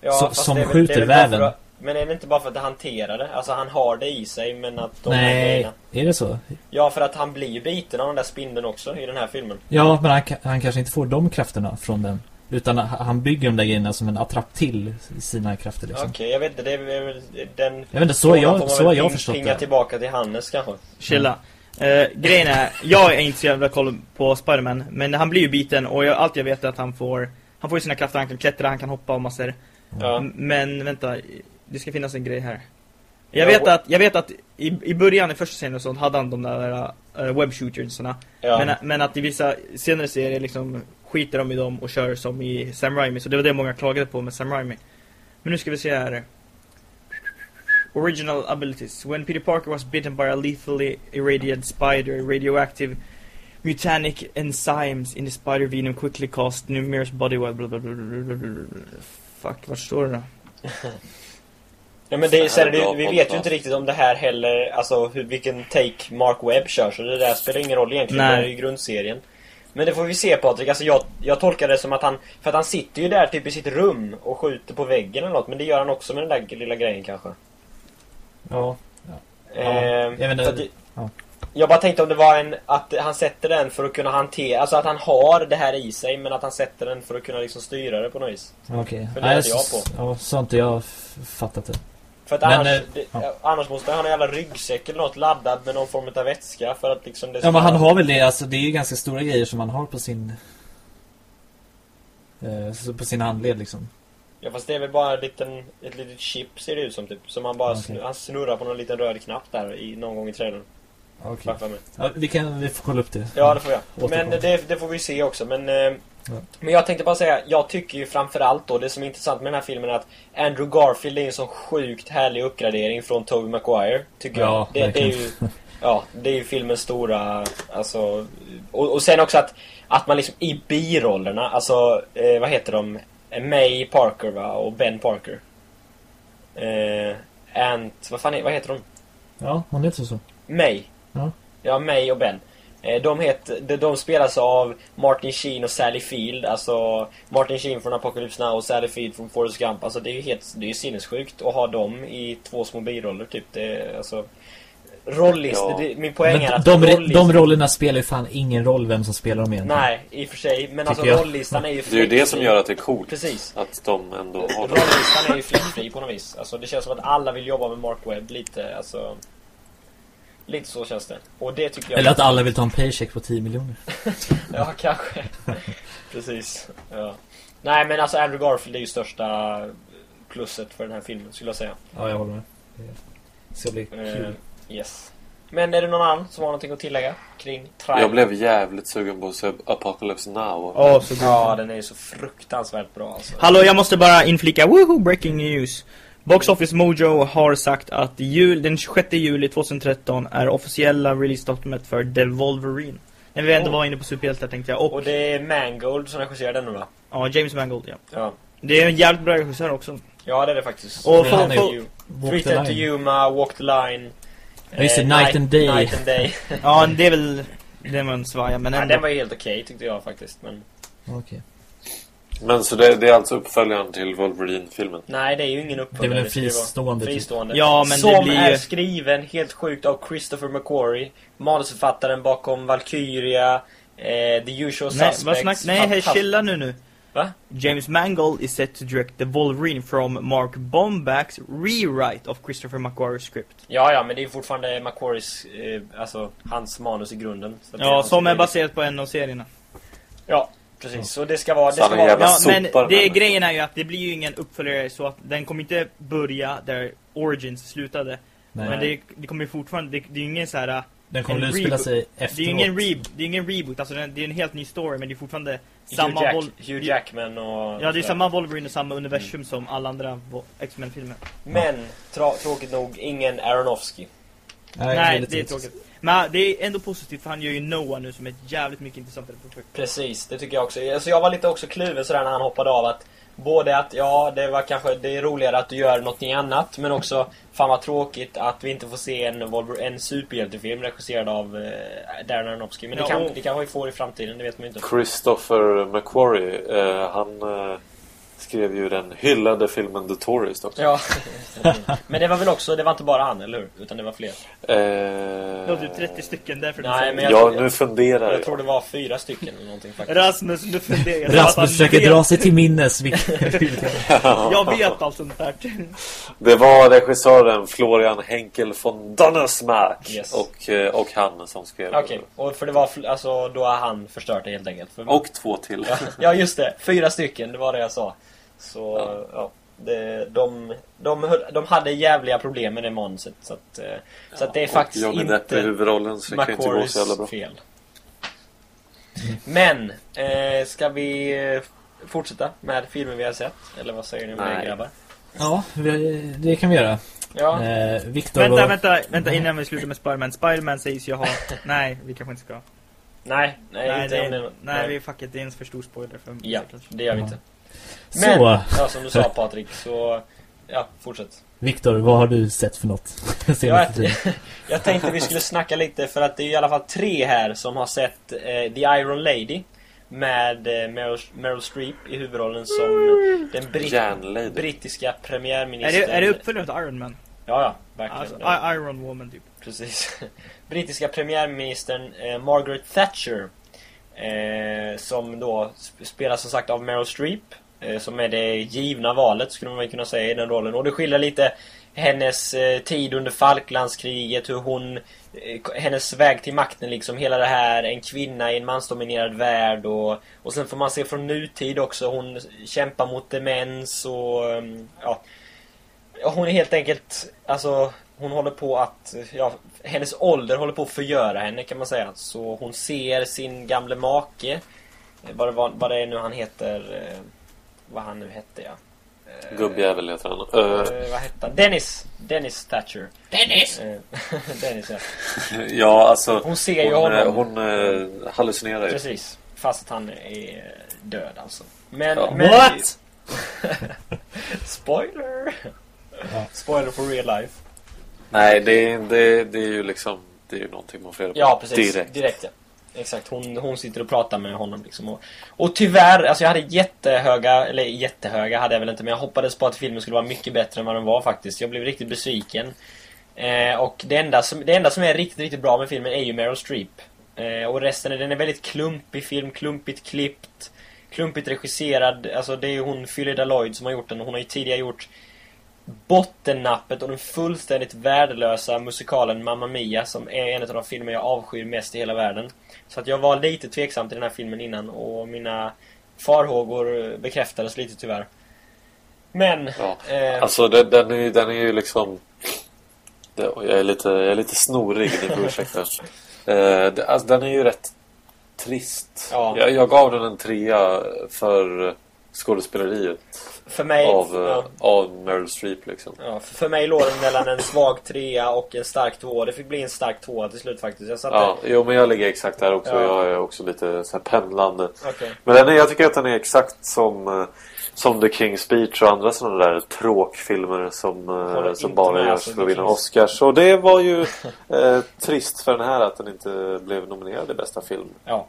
Ja, som är väl- skjuter väven. att- Men är det inte bara för att hanterar det? Alltså han har det i sig men att de här Nej, grejerna... är det så? Ja, för att han blir ju biten av den där spindeln också i den här filmen. Ja, men han, han kanske inte får de krafterna från den. Utan ha- han bygger de där grejerna som en attrapp till sina krafter liksom. Okej, jag vet inte, det är väl den... Jag vet inte, så frågan jag, så har jag förstått det. tillbaka till Hannes kanske. Chilla. Eh, grejen är, jag är inte så jävla koll på Spiderman, men han blir ju biten och jag, allt jag vet är att han får Han får ju sina krafter, han kan klättra, han kan hoppa och massor. Ja. Men vänta, det ska finnas en grej här. Jag Ja, vet att, jag vet att i, i början i första scenen och sånt hade han de där uh, webshootersarna. Ja. Men, men att i vissa senare serier liksom skiter de i dem och kör som i Sam Raimi. Så det var det många klagade på med Sam Raimi. Men nu ska vi se här. Original abilities. When Peter Parker was bitten by a lethally irradiated spider, radioactive mutanic enzymes in the spider venom quickly caused numerous body blah, blah, blah, blah, blah, blah, blah. Fuck, vart står det då? Ja men det, är- Bra det, vi vet ju inte riktigt om det här heller, alltså hur, vilken take Mark Webb kör, så det där spelar ingen roll egentligen, Nej. det är ju grundserien. Men det får vi se Patrik, alltså jag, jag tolkar det som att han, för att han sitter ju där typ i sitt rum och skjuter på väggen eller något, men det gör han också med den där lilla grejen kanske. Ja. Eh, jag vet inte. för det- Ja. Jag bara tänkte om det var en, att han sätter den för att kunna hantera, alltså att han har det här i sig men att han sätter den för att kunna liksom styra det på något vis. Okej. Funderade Nej, jag så- Ja, så har inte jag fattat det. För att Men, annars, eh, det, ja. annars måste han ha en jävla ryggsäck eller något laddad med någon form av vätska för att liksom det Ja, men han har väl det, alltså det är ju ganska stora grejer som han har på sin... Eh, på sin handled liksom. Ja fast det är väl bara en liten, ett litet chip ser det ut som typ. Som han bara Okej. snu, han snurrar på någon liten röd knapp där i, någon gång i trailern. Okej. Mig. Ja, vi kan, vi får kolla upp det. Ja det får jag. Återkomma. Men det, det får vi se också. Men, eh, men jag tänkte bara säga, jag tycker ju framförallt då, det som är intressant med den här filmen är att Andrew Garfield är en sån sjukt härlig uppgradering från Tobey Maguire. Tycker Ja, jag. Det, det är ju, ja, det är ju filmens stora, alltså. Och, och sen också att, att man liksom i birollerna, alltså, eh, vad heter de? May Parker va? Och Ben Parker. Eh, Ant, vad fan är, vad heter de? Ja, hon heter så. May. Ja. Ja, May och Ben. Eh, De, heter, de, spelas av Martin Sheen och Sally Field. Alltså Martin Sheen från Apocalypse Now och Sally Field från Forrest Gump. Alltså det är ju helt, det är ju sinnessjukt att ha dem i två små biroller typ. Det är, alltså Rollist, Ja. det, min poäng är Men att de, de, rollist- de rollerna spelar ju fan ingen roll vem som spelar dem egentligen. Nej, i och för sig. Men alltså jag. är ju Det är ju det som gör att det är coolt. Precis. Att de ändå har det. Rollistan är ju fläckfri på något vis. Alltså det känns som att alla vill jobba med Mark Webb lite, alltså Lite så känns det. Och det tycker jag Eller att alla vill ta en paycheck på 10 miljoner. Ja, kanske. Precis. Ja. Nej, men alltså Andrew Garfield är ju största plusset för den här filmen, skulle jag säga. Ja, jag håller med. Det ska bli Eh, kul. yes. Men är det någon annan som har någonting att tillägga kring trailer? Jag blev jävligt sugen på att se Apocalypse Now. Åh, så Ja, den är ju så fruktansvärt bra alltså. Hallå, jag måste bara inflika, woohoo, breaking news. Box Office Mojo har sagt att jul, den 26 juli 2013 är officiella releasedatumet för The Wolverine. När vi ändå Oh. var inne på superhjältar tänkte jag. Och, Och det är Mangold som regisserar den nu va? ja, James Mangold, ja. Ja. Det är en jävligt bra regissör också. Ja, det är det faktiskt. Och You- Walk Three the Ten to line. Yuma, Walk the Line. Ja, just det, Eh, Night and Day. Night and Day. Ja, det är väl den man svajar, men ja, ändå. den var ju helt okej tyckte jag faktiskt. Men Okej. Men så det, det är alltså uppföljaren till Wolverine-filmen? nej, det är ju ingen Det är uppföljare. väl en vara fristående typ. fristående. Ja, men Som det blir är ju... skriven helt sjukt av Christopher McQuarrie. Manusförfattaren bakom Valkyria, eh, The Usual Nej, Suspects. snack... Nej, här, Fantast- chilla nu nu. Va? James Mangold is set to direct the Wolverine from Mark Bombach's rewrite of Christopher McQuarrie's script. Ja, ja, men det är fortfarande McQuarries, eh, alltså hans manus i grunden. Ja, som är baserat på en av serierna. Ja, precis. Så det ska vara... Det ska vara Ja, men det grejen är ju att det blir ju ingen uppföljare så att den kommer inte börja där Origins slutade. Nej. Men det, det kommer ju fortfarande, det, det är ju ingen så här. Den kommer en utspela sig Det är efteråt. ju ingen, re, det är ingen reboot, alltså det är en helt ny story men det är fortfarande Hugh, samma Jack, Vol- Hugh Jackman och... Ja, det är samma Wolverine och samma universum som alla andra X-Men-filmer. Men, tråkigt nog, ingen Aronofsky. Nej, lite det är tråkigt. Men det är ändå positivt för han gör ju Noah nu som är ett jävligt mycket intressantare projekt. Precis, det tycker jag också. Alltså jag var lite också kluven sådär när han hoppade av att Både att, ja, det var kanske, det är roligare att du gör någonting annat Men också, fan vad tråkigt att vi inte får se en, en superhjältefilm regisserad av eh, Darren Aronofsky Men det, Ja, kan, och- det kanske vi får i framtiden, det vet man ju inte Christopher McQuarrie, eh, han eh, skrev ju den hyllade filmen The Tourist också. Ja, men det var väl också, det var inte bara han, eller hur? Utan det var fler Eh, Du har typ 30 stycken därför Nej, men jag- ja, nu funderar Jag tror jag. det var fyra stycken eller någonting faktiskt Rasmus, du funderar. Rasmus försöker dra sig till minnes Jag vet allt sånt här. Det var regissören Florian Henkel von Donnersmarck Yes. och, eh, och han som skrev. Okej, och för det var, alltså då har han förstört det helt enkelt för Och två till. Ja, ja just det, fyra stycken, det var det jag sa. Så, ja. det, de, de, de hade jävliga problem med det manuset. Så att, eh, så att det är faktiskt Johnny Depp i inte huvudrollen så det kan inte gå så jävla bra. Fel. Men, eh, ska vi eh, fortsätta med filmen vi har sett? Eller vad säger ni om det Nej. grabbar? Ja, det kan vi göra. Ja, Eh, Viktor, Vänta, vad- vänta, vänta innan vi slutar med Spiderman. Spiderman sägs ju ha... Nej, vi kanske inte ska. nej, nej, Nej, inte det är, nej, vi fuck it, det är en för stor spoiler för Ja, det gör vi inte. Så, Men, ja, som du sa Patrik, så, ja, fortsätt. Viktor, vad har du sett för något? Jag, jag tänkte vi skulle snacka lite för att det är i alla fall tre här som har sett eh, The Iron Lady med eh, Meryl, Meryl Streep i huvudrollen som den britt, Järnlady. brittiska Är premiärministern. det, är det uppföljaren till Iron Man? Ja, ja, verkligen. Alltså, Iron Woman typ. Precis. Brittiska premiärministern eh, Margaret Thatcher. Eh, som då spelas som sagt av Meryl Streep. Eh, som är det givna valet skulle man kunna säga i den rollen. Och det skiljer lite hennes eh, tid under Falklandskriget, hur hon... Eh, hennes väg till makten liksom, hela det här, en kvinna i en mansdominerad värld och... Och sen får man se från nutid också, hon kämpar mot demens och... Mm, ja, hon är helt enkelt, alltså hon håller på att, ja, hennes ålder håller på att förgöra henne kan man säga. Så hon ser sin gamle make, eh, vad var, vad det är nu han heter, eh, vad han nu hette ja. Eh, Gubbjävel heter han. Eh, vad hette han? Dennis! Dennis Thatcher. Dennis! Dennis ja. ja, alltså. Hon ser ju hon, honom. hon hallucinerar ju. Precis. Fast att han är död alltså. Men, Ja. men What? Spoiler! Spoiler for real life. Nej, det, är- det, det är ju liksom... Det är ju någonting man får reda på Ja, precis. direkt. Direkt, ja. Exakt, hon, hon sitter och pratar med honom liksom. Och, och tyvärr, alltså jag hade jättehöga, eller jättehöga hade jag väl inte, men jag hoppades på att filmen skulle vara mycket bättre än vad den var faktiskt. Jag blev riktigt besviken. Eh, och det enda, som, det enda som är riktigt, riktigt bra med filmen är ju Meryl Streep. Eh, och resten, är- den är väldigt klumpig film, klumpigt klippt, klumpigt regisserad. Alltså det är ju hon, Phyllida Lloyd, som har gjort den. Hon har ju tidigare gjort bottennappet och den fullständigt värdelösa musikalen Mamma Mia som är en av de filmer jag avskyr mest i hela världen. Så att jag var lite tveksam till den här filmen innan och mina farhågor bekräftades lite tyvärr. Men... Ja. Eh, Alltså det, den, är, den är ju liksom... Jag, är lite, jag är lite snorig, ni får ursäkta. Eh, alltså, den är ju rätt trist. Ja. Jag, jag gav den en trea för skådespeleriet. För mig... av, eh, ja. av Meryl Streep liksom. Ja, för, för mig låg den mellan en svag trea och en stark tvåa. Det fick bli en stark tvåa till slut faktiskt. Jag satte... Ja, jo men jag ligger exakt där också. Ja. Jag är också lite så här pendlande. Okej. Men den är, jag tycker att den är exakt som, eh, som The King's Speech och andra sådana där tråkfilmer som, Håller eh, som bara görs alltså, för att vinna Oscars. Och det var ju eh, trist för den här att den inte blev nominerad i bästa film. Ja.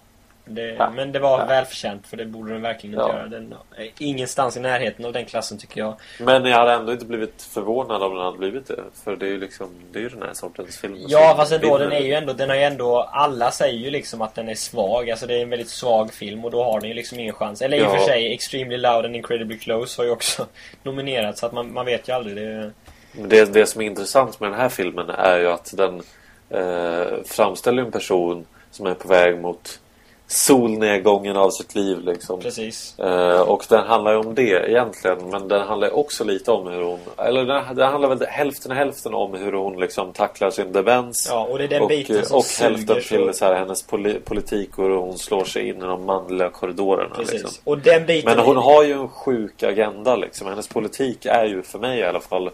Det, Ja. Men det var Ja. välförtjänt för det borde den verkligen inte Ja. göra. Den ingenstans i närheten av den klassen tycker jag. Men jag hade ändå inte blivit förvånad om den hade blivit det. För det är ju liksom, det är ju den här sortens film. Ja fast ändå, den är ju ändå, den har ju ändå, alla säger ju liksom att den är svag. Alltså det är en väldigt svag film och då har den ju liksom ingen chans. Eller i och för sig, Extremely Loud and Incredibly Close har ju också nominerats så att man, man vet ju aldrig. Det, Det, det som är intressant med den här filmen är ju att den eh, framställer en person som är på väg mot solnedgången av sitt liv liksom. precis. Eh, och den handlar ju om det egentligen men den handlar också lite om hur hon Eller den, den handlar väl hälften och hälften om hur hon liksom tacklar sin demens Ja, och det är den och, biten som och hälften till så här, hennes poli, politik och hur hon slår sig in i de manliga korridorerna Precis. liksom. Och den biten... Men hon är- har ju en sjuk agenda liksom. Hennes politik är ju för mig i alla fall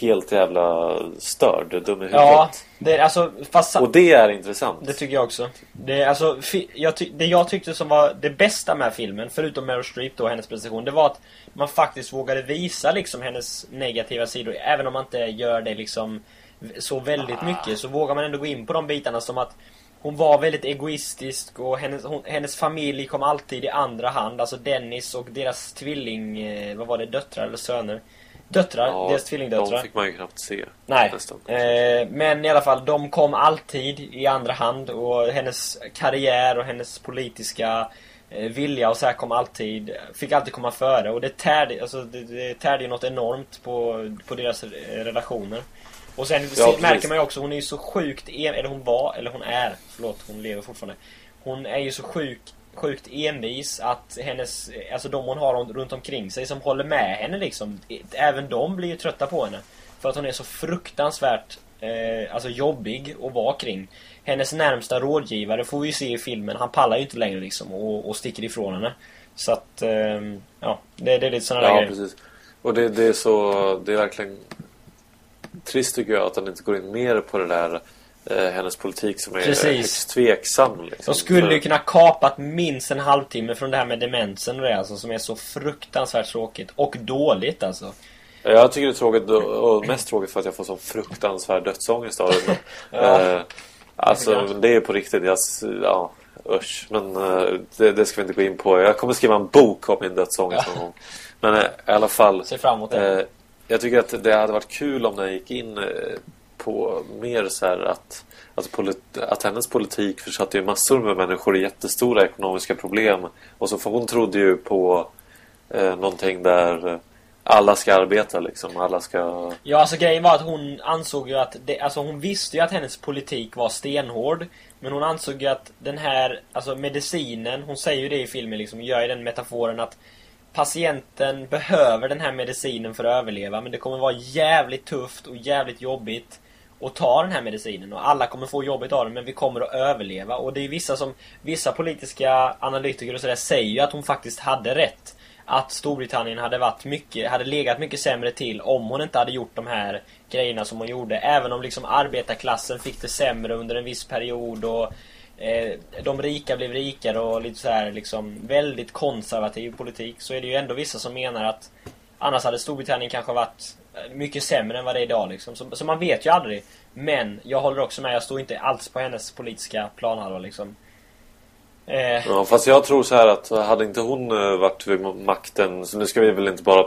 helt jävla störd, dum i huvudet. Ja, det alltså, fast... Och det är intressant. Det tycker jag också. Det, alltså, jag det jag tyckte som var det bästa med filmen, förutom Meryl Streep då, hennes prestation, det var att man faktiskt vågade visa liksom hennes negativa sidor. Även om man inte gör det liksom så väldigt mycket, så vågar man ändå gå in på de bitarna som att hon var väldigt egoistisk och hennes, hon, hennes familj kom alltid i andra hand. Alltså Dennis och deras tvilling, eh, vad var det, döttrar eller söner? Döttrar, Ja, deras tvillingdöttrar. De fick man ju knappt se. Nej. Eh, men i alla fall, de kom alltid i andra hand och hennes karriär och hennes politiska eh, vilja och så här kom alltid, fick alltid komma före och det tärde, alltså, det, det tärde ju något enormt på, på deras eh, relationer. Och sen se, precis. märker man ju också, hon är ju så sjukt, eller hon var, eller hon är, förlåt, hon lever fortfarande. Hon är ju så sjuk, sjukt envis att hennes, alltså de hon har runt omkring sig som håller med henne liksom, även de blir ju trötta på henne. För att hon är så fruktansvärt eh, alltså jobbig att vara kring. Hennes närmsta rådgivare får vi ju se i filmen, han pallar ju inte längre liksom och, och sticker ifrån henne. Så att, eh, ja, det, det är lite sådana där Ja, grejer. precis. Och det, det är så... Det är verkligen trist tycker jag att han inte går in mer på det där hennes politik som är Precis. högst tveksam. Liksom. De skulle ju kunna kapat minst en halvtimme från det här med demensen och det alltså, som är så fruktansvärt tråkigt. Och dåligt alltså. Jag tycker det är tråkigt och mest tråkigt för att jag får sån fruktansvärd dödsångest av det. Ja. eh, alltså Ja. det är på riktigt. Jag, ja, usch. Men eh, det, det ska vi inte gå in på. Jag kommer skriva en bok om min dödsångest någon gång. Men eh, i alla fall. Ser fram emot det. Eh, jag tycker att det hade varit kul om den gick in eh, på mer så här att, att, polit, att hennes politik försatte ju massor med människor i jättestora ekonomiska problem. Och så för hon trodde ju på eh, någonting där alla ska arbeta liksom. Alla ska... Ja, alltså grejen var att hon ansåg ju att det, alltså hon visste ju att hennes politik var stenhård. Men hon ansåg ju att den här, alltså medicinen, hon säger ju det i filmen liksom, gör ju den metaforen att patienten behöver den här medicinen för att överleva. Men det kommer vara jävligt tufft och jävligt jobbigt och ta den här medicinen. Och alla kommer få jobbigt av den, men vi kommer att överleva. Och det är vissa som, vissa politiska analytiker och sådär säger ju att hon faktiskt hade rätt att Storbritannien hade varit mycket, hade legat mycket sämre till om hon inte hade gjort de här grejerna som hon gjorde. Även om liksom arbetarklassen fick det sämre under en viss period och eh, de rika blev rikare och lite så här liksom väldigt konservativ politik så är det ju ändå vissa som menar att annars hade Storbritannien kanske varit mycket sämre än vad det är idag liksom. Så, så man vet ju aldrig. Men jag håller också med, jag står inte alls på hennes politiska planhalva liksom. Eh, Ja, fast jag tror så här att hade inte hon eh, varit vid makten, så nu ska vi väl inte bara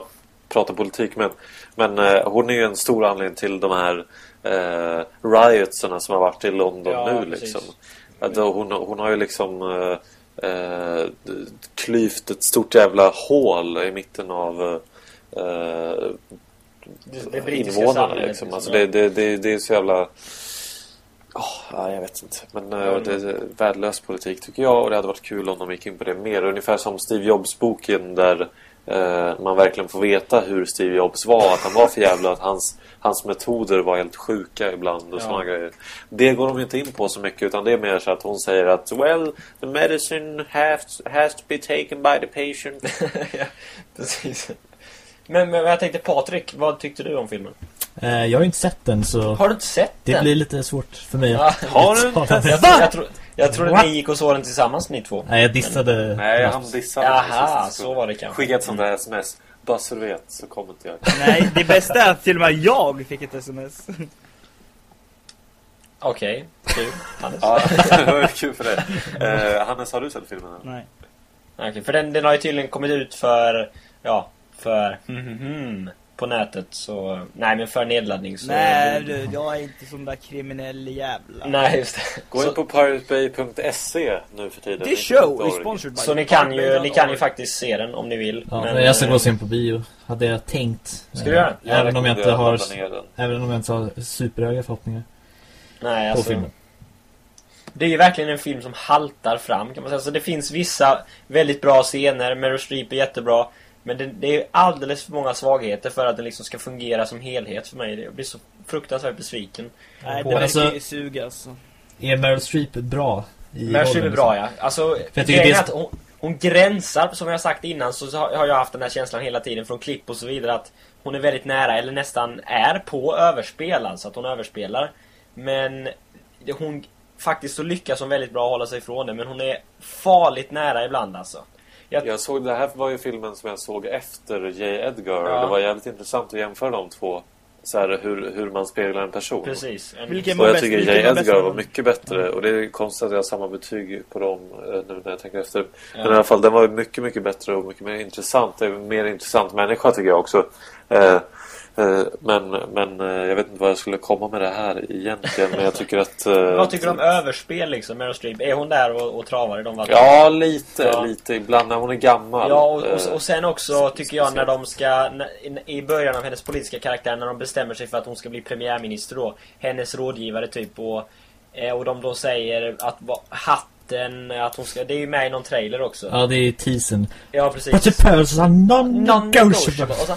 prata politik, men, men eh, hon är ju en stor anledning till de här eh, riotsarna som har varit i London Ja, nu precis. liksom. Att, eh, hon, hon har ju liksom eh, eh, klyvt ett stort jävla hål i mitten av eh, det, brittiska invånarna samhället, liksom. Alltså det, det, det, det är så jävla... Ja, jag vet inte. Men Ja, det är värdelös politik tycker jag och det hade varit kul om de gick in på det mer. Ungefär som Steve Jobs-boken där eh, man verkligen får veta hur Steve Jobs var. Att han var för jävla att hans, hans metoder var helt sjuka ibland och Ja. såna grejer. Det går de inte in på så mycket utan det är mer så att hon säger att Well, the medicine has, has to be taken by the patient. ja, precis. Men, men jag tänkte Patrik, vad tyckte du om filmen? Eh, jag har ju inte sett den så Har du inte sett det den? blir lite svårt för mig Ja. att Har du inte det. Jag, tro, jag, tro, jag trodde What? ni gick och såg den tillsammans ni två. Nej, jag dissade Nej, han dissade Jaha, så var det kanske. Skicka ett sånt där sms. Bara så du vet så kommer inte jag. Nej, det bästa är att till och med jag fick ett sms. Okej, kul. Hannes? Ja, det var kul för dig. Eh, Hannes, har du sett filmen? än? Nej. Okej, för den, den har ju tydligen kommit ut för, ja, för mhm, på nätet så, nej men för nedladdning så. Nej du, jag är inte sån där kriminell jävla. Nej, just det. Gå in Så, på piratebay.se nu för tiden. This show Inte is sponsored by så ni kan ju, ni kan ju faktiskt se den om ni vill. Ja, men, jag ska gå och se den på bio. Hade jag tänkt. Ska du göra det? Eh, Även om jag inte har. Även om jag inte har superhöga förhoppningar Nej, på alltså. filmen. Det är ju verkligen en film som haltar fram kan man säga. Så det finns vissa väldigt bra scener, Meryl Streep är jättebra. Men det, det är alldeles för många svagheter för att den liksom ska fungera som helhet för mig. Jag blir så fruktansvärt besviken. Nej, på- det verkar Alltså- ju suga alltså. Är Meryl Streep bra? Meryl Streep är bra liksom? ja. Alltså, jag tycker grejen det är att hon, hon gränsar, som jag har sagt innan så har jag haft den här känslan hela tiden från klipp och så vidare att hon är väldigt nära, eller nästan är på överspel alltså, att hon överspelar. Men hon faktiskt så lyckas hon väldigt bra hålla sig ifrån det, men hon är farligt nära ibland alltså. Jag, Jag såg, det här var ju filmen som jag såg efter J. Edgar. Ja. Det var jävligt intressant att jämföra de två. Så här, hur, hur man speglar en person. precis. En, Vilken Och jag bäst- tycker J. bäst Edgar var mycket bättre. Och det är konstigt att jag har samma betyg på dem eh, nu när jag tänker efter. Ja. Men i alla fall, den var mycket, mycket bättre och mycket mer intressant. Det är en mer intressant människa tycker jag också. Eh, men men eh, jag vet inte vad jag skulle komma med det här egentligen. Men jag tycker att... eh, Vad tycker du om överspel liksom, Meryl Streep? Är hon där och, och travar i de vallarna? Ja, lite, Ja. lite. Ibland när hon är gammal. Ja, och, Eh, och, och sen också tycker jag när de ska, i- början av hennes politiska karaktär, när de bestämmer sig för att hon ska bli premiärminister då, hennes rådgivare typ, och, eh, och de då säger att va- hatten, att hon ska, det är ju med i någon trailer också. Ja, det är teasern. Ja, precis. But the pearls are non-negotiable. Och så,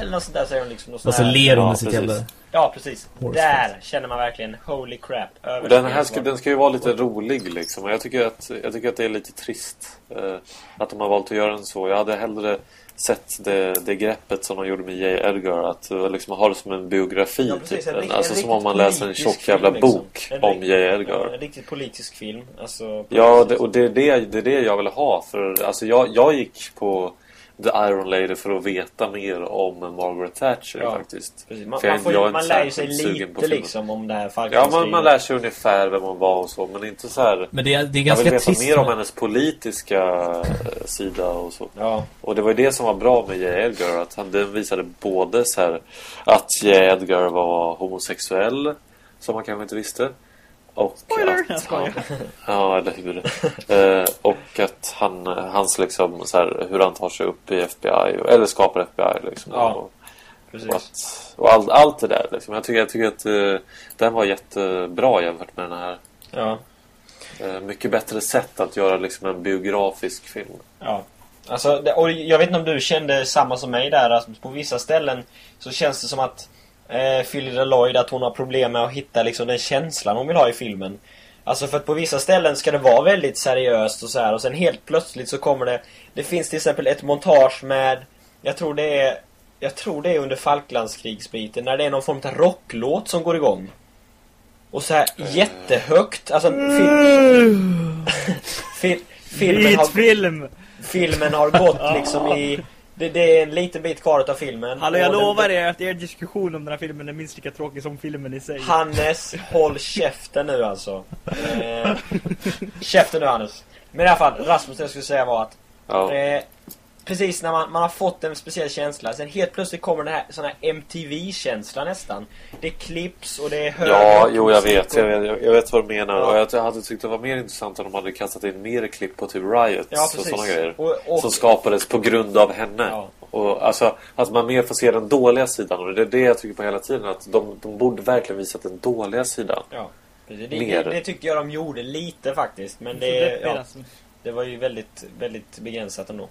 eller något sånt där säger hon liksom. något Och så ler hon Ja, med sitt precis. jävla... Ja, precis. Horse Där känner man verkligen, holy crap. Överspel den här ska, den ska ju vara lite rolig liksom. Och jag tycker att, jag tycker att det är lite trist eh, att de har valt att göra den så. Jag hade hellre sett det, det greppet som de gjorde med J. Edgar. Att eh, liksom ha det som en biografi. Ja, precis. typ. En rikt- alltså en som om man läser en tjock jävla film, liksom. bok En om J. Edgar. Ja, en riktigt politisk film. Alltså, Ja, det, och det är det, det är det jag vill ha. För alltså jag, jag gick på The Iron Lady för att veta mer om Margaret Thatcher Ja, faktiskt. Precis. Man, man, får, jag man lär ju sig lite filmen. liksom om det här Ja, man, man lär sig ungefär vem hon var och så. Men inte så här... Men det är, det är Jag vill ganska veta trist. mer om med- hennes politiska eh, sida och så. Ja, Och det var ju det som var bra med J. Edgar. Att han den visade både så här att J. Edgar var homosexuell. Som man kanske inte visste. Och Spoiler! Att han, Ja, eller hur. Eh, och att han, hans liksom så här, hur han tar sig upp i FBI. Eller skapar FBI liksom. Ja, och, och, precis. att, och allt, allt det där liksom. Jag tycker, jag tycker att eh, den var jättebra jämfört med den här. Ja, Eh, mycket bättre sätt att göra liksom en biografisk film. ja. Alltså, det, och jag vet inte om du kände samma som mig där. Alltså, på vissa ställen så känns det som att eh, Phyllida Lloyd, att hon har problem med att hitta liksom den känslan hon vill ha i filmen. Alltså för att på vissa ställen ska det vara väldigt seriöst och så här och sen helt plötsligt så kommer det Det finns till exempel ett montage med Jag tror det är Jag tror det är under Falklandskrigsbiten när det är någon form av rocklåt som går igång. Och så här jättehögt, alltså film, fil, filmen, har, Skitfilm! filmen har gått liksom i det, det är en liten bit kvar av filmen. Hallå jag lovar er att er diskussion om den här filmen är minst lika tråkig som filmen i sig. Hannes, håll käften nu alltså. Eh, käften nu Hannes. Men i alla fall, Rasmus det jag skulle säga var att Ja. eh, Precis när man, man har fått en speciell känsla, sen helt plötsligt kommer den här sån här MTV-känsla nästan. Det klipps och det är hög Ja, jo jag vet. och- Jag vet, jag vet vad du menar. Ja. Och jag, jag hade tyckt det var mer intressant om de hade kastat in mer klipp på typ Riot Ja, och sådana grejer. Och, och, Som skapades på grund av henne. Ja. Och alltså att man mer får se den dåliga sidan. Och det är det jag tycker på hela tiden. Att de, de borde verkligen visat den dåliga sidan. ja, det, Mer. det, det tyckte jag de gjorde lite faktiskt. Men det, deppig, ja, det var ju väldigt, väldigt begränsat ändå.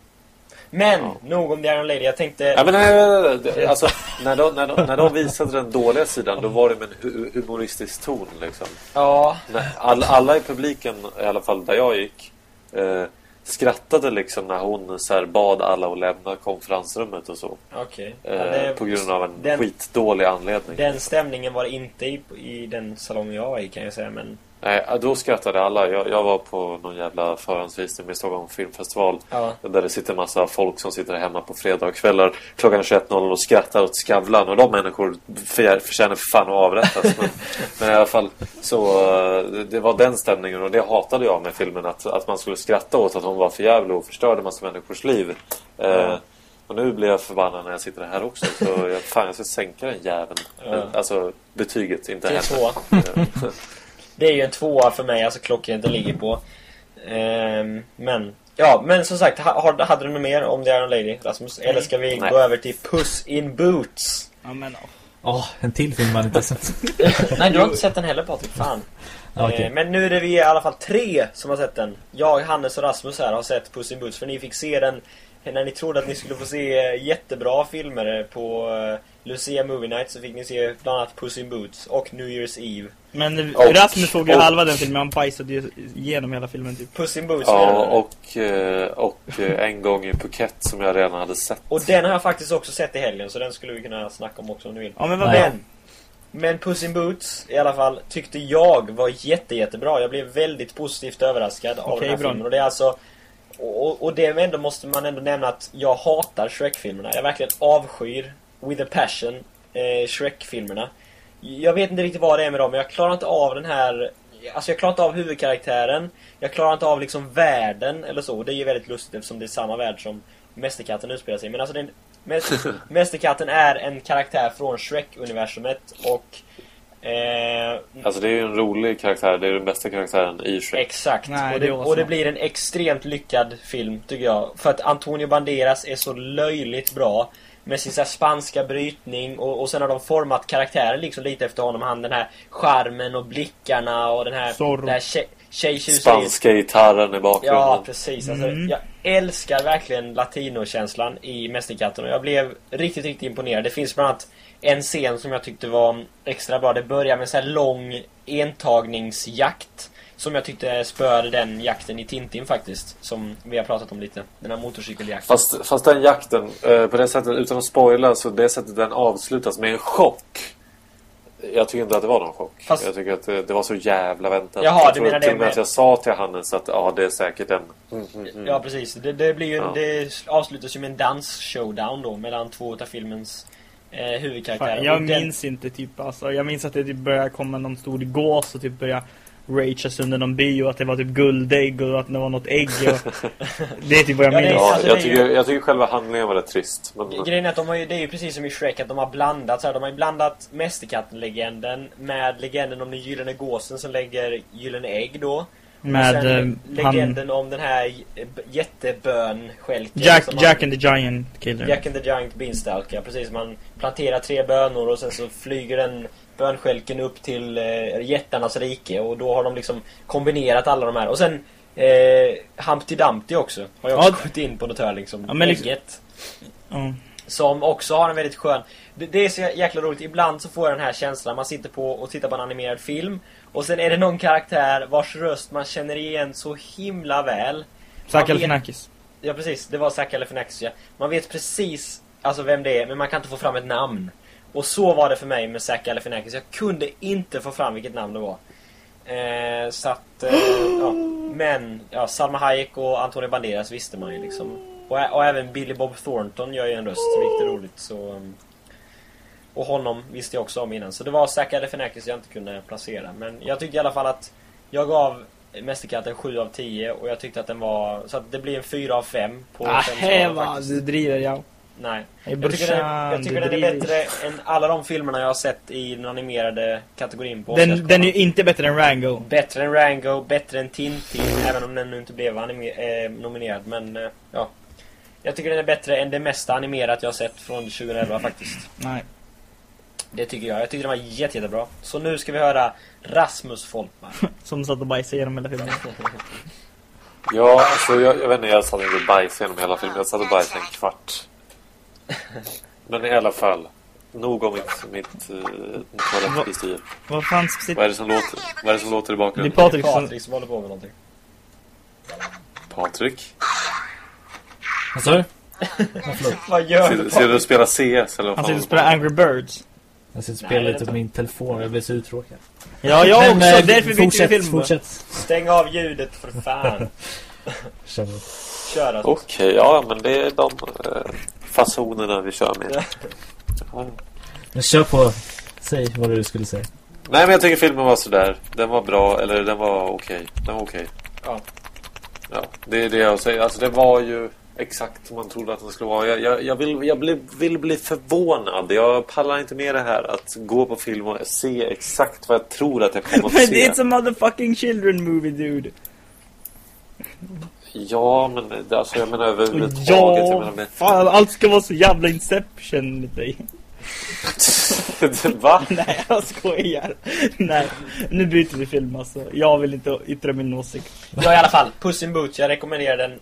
Men, Ja. nog om The Iron Lady. Jag tänkte... Ja, men, nej, nej, nej, nej. Alltså, när, de, när, de, när de visade den dåliga sidan då var det med en hu- humoristisk ton. Liksom. ja all, alla i publiken, i alla fall där jag gick, eh, skrattade liksom när hon så här, bad alla att lämna konferensrummet och så. Eh, Ja, det- på grund av en den- skitdålig anledning. Den stämningen var inte i, i den salongen jag var i kan jag säga men... Nej, då skrattade alla. Jag, jag var på någon jävla förhandsvisning med Stockholm filmfestival. Ja. Där det sitter massa folk som sitter hemma på fredagskvällar klockan 21.00 och skrattar åt Skavlan. Och de människor för, förtjänar för fan att avrättas. men, men i alla fall, så eh, det, det var den stämningen och det hatade jag med filmen. Att, att man skulle skratta åt att hon var för jävlig och förstörde massa människors liv. Eh, Ja. och nu blir jag förbannad när jag sitter här också. Så jag, fan, jag ska sänka den jäveln. Ja. Alltså betyget, inte henne. Det är ju en tvåa för mig, alltså klockan det ligger på. Ehm, men, ja, men som sagt, ha, har- hade du något mer om The Iron Lady, Rasmus? Eller ska vi Nej. gå över till Puss in Boots? Ja, men, ja. Åh, en till film man inte har sett. Nej, du har inte sett den heller Patrik, fan. Ja, okej. Eh, Men nu är det vi i alla fall tre som har sett den. Jag, Hannes och Rasmus här har sett Puss in Boots för ni fick se den när ni trodde att ni skulle få se eh, jättebra filmer på eh, Lucia Movie Night så fick ni se bland annat Puss in Boots och New Year's Eve. men Och- Rasmus såg ju och- halva den filmen, han bajsade ju igenom hela filmen typ. Puss in Boots Ja, och, eh, och eh, en gång i Phuket som jag redan hade sett. Och den har jag faktiskt också sett i helgen så den skulle vi kunna snacka om också om du vill. Ja men vad. Men, men Puss in Boots i alla fall tyckte jag var jätte, jättebra. Jag blev väldigt positivt överraskad av Okej, den här bra. filmen. Och det är alltså och, och det ändå måste man ändå nämna att jag hatar Shrek-filmerna. Jag verkligen avskyr with a passion eh, Shrek-filmerna. Jag vet inte riktigt vad det är med dem, men jag klarar inte av den här Alltså jag klarar inte av huvudkaraktären Jag klarar inte av liksom världen eller så. Det är ju väldigt lustigt eftersom det är samma värld som Mästerkatten utspelar sig. Men alltså den, Mäs- Mästerkatten är en karaktär från Shrek-universumet och eh, Alltså det är ju en rolig karaktär. Det är den bästa karaktären i Shrek. Exakt. Nej, och, det det, och det blir en extremt lyckad film, tycker jag. För att Antonio Banderas är så löjligt bra. Med sin så här spanska brytning och, och sen har de format karaktären liksom lite efter honom. Han den här charmen och blickarna och den här, Zorro. det här tjej, tjejtjuseriet. Spanska gitarren i bakgrunden. Ja, precis. Alltså, Mm. Jag älskar verkligen latinokänslan i Mästerkatten och jag blev riktigt, riktigt imponerad. Det finns bland annat en scen som jag tyckte var extra bra. Det börjar med en lång entagningsjakt. Som jag tyckte spöade den jakten i Tintin faktiskt. Som vi har pratat om lite. Den här motorcykeljakten. Fast, fast den jakten, eh, på det sättet, utan att spoila, så det sättet den avslutas med en chock. Jag tycker inte att det var någon chock. Fast- Jag tycker att det, det var så jävla väntat. Jaha, jag du tror menar till det och med att jag sa till Hannes att ja, det är säkert en... Mm, mm, mm. Ja, precis. Det, det blir ju, Ja. det avslutas ju med en dans-showdown då mellan två utav filmens eh, huvudkaraktärer. Fan, jag Och den- minns inte typ alltså, jag minns att det typ började komma någon stor gås och typ började ragea sönder någon och att det var typ guldägg och att det var något ägg och Det är typ vad jag minns. Ja, alltså, jag, tycker, jag tycker själva handlingen var rätt trist. Men, Grejen är att de har ju, det är ju precis som i Shrek att de har blandat så här, De har ju blandat Mästerkatten-legenden med legenden om den gyllene gåsen som lägger gyllene ägg då. Med sen eh, han, legenden om den här j- jättebönskälken. Jack, man- Jack and the Giant Killer. Jack and the Giant Beanstalk, ja precis. Man planterar tre bönor och sen så flyger den bönskälken upp till eh, jättarnas rike och då har de liksom kombinerat alla de här. Och sen eh, Humpty Dumpty också. Har jag också Ja. skjutit in på något hörn liksom. Ja, men liksom- Ägget. Ja. Som också har en väldigt skön... Det, det är så jäkla roligt. Ibland så får jag den här känslan. Man sitter på och tittar på en animerad film. Och sen är det någon karaktär vars röst man känner igen så himla väl. Zack Galifianakis. Ja precis, det var Zac Galifianakis ja. Man vet precis alltså vem det är, men man kan inte få fram ett namn. Och så var det för mig med Zac Galifianakis. Jag kunde inte få fram vilket namn det var. Eh, så att, eh, ja. Men, ja, Salma Hayek och Antonio Banderas visste man ju liksom. Och, och även Billy Bob Thornton gör ju en röst, vilket är roligt. Så, um, och honom visste jag också om innan. Så det var Zac Galifianakis jag inte kunde placera. Men jag tyckte i alla fall att jag gav Mästerkatten 7 av 10 och jag tyckte att den var... Så att det blir en 4 av 5 på Ah, faktiskt. du driver ja. Nej. Jag tycker, den, jag tycker den är bättre än alla de filmerna jag har sett i den animerade kategorin på Den, den är ju inte bättre än Rango. Bättre än Rango, bättre än Tintin, även om den nu inte blev anime- eh, nominerad. Men eh, ja. Jag tycker den är bättre än det mesta animerat jag har sett från 2011 faktiskt. Nej. Det tycker jag. Jag tycker den var jätte, jättebra. Så nu ska vi höra Rasmus Folkman. Som satt och bajsade igenom hela filmen. Ja, alltså jag, jag vet inte, jag satt inte och bajsade genom hela filmen. Jag satt och bajsade en kvart. Men i alla fall. Nog om mitt, mitt uh, toalettbestyr. Vad fan Vad är det som låter, vad är det som låter i Det är bakgrunden? Patrik som... Patrik som håller på med någonting. Patrik. Vad sa du? Vad gör Ser, du? ser du och spelar CS eller vad Han fan? sitter och spelar Angry Birds. Jag sitter och spelar lite på min telefon. Jag blir så uttråkad. Ja, jag Men, också. eh, Därför bytte vi fortsätt, film. fortsätt. Stäng av ljudet för fan. Kör alltså. Okej, ja men det är de eh, fasonerna vi kör med. Ja. Men kör på. Säg vad du skulle säga. Nej men jag tycker filmen var sådär. Den var bra, eller den var okej. Den var okej. Ja. Ja, det är det jag säger. Alltså det var ju exakt som man trodde att den skulle vara. Jag, jag, jag, vill, jag bli, vill bli förvånad. Jag pallar inte med det här att gå på film och se exakt vad jag tror att jag kommer att Men se. it's a motherfucking children movie, dude. Ja, men det- alltså jag menar överhuvudtaget. Jag Ja, menar med... fan, allt ska vara så jävla Inception med dig. Va? Nej, jag skojar. Nej, nu byter vi film alltså. Jag vill inte yttra min åsikt. Ja i alla fall, Puss in Boots, jag rekommenderar den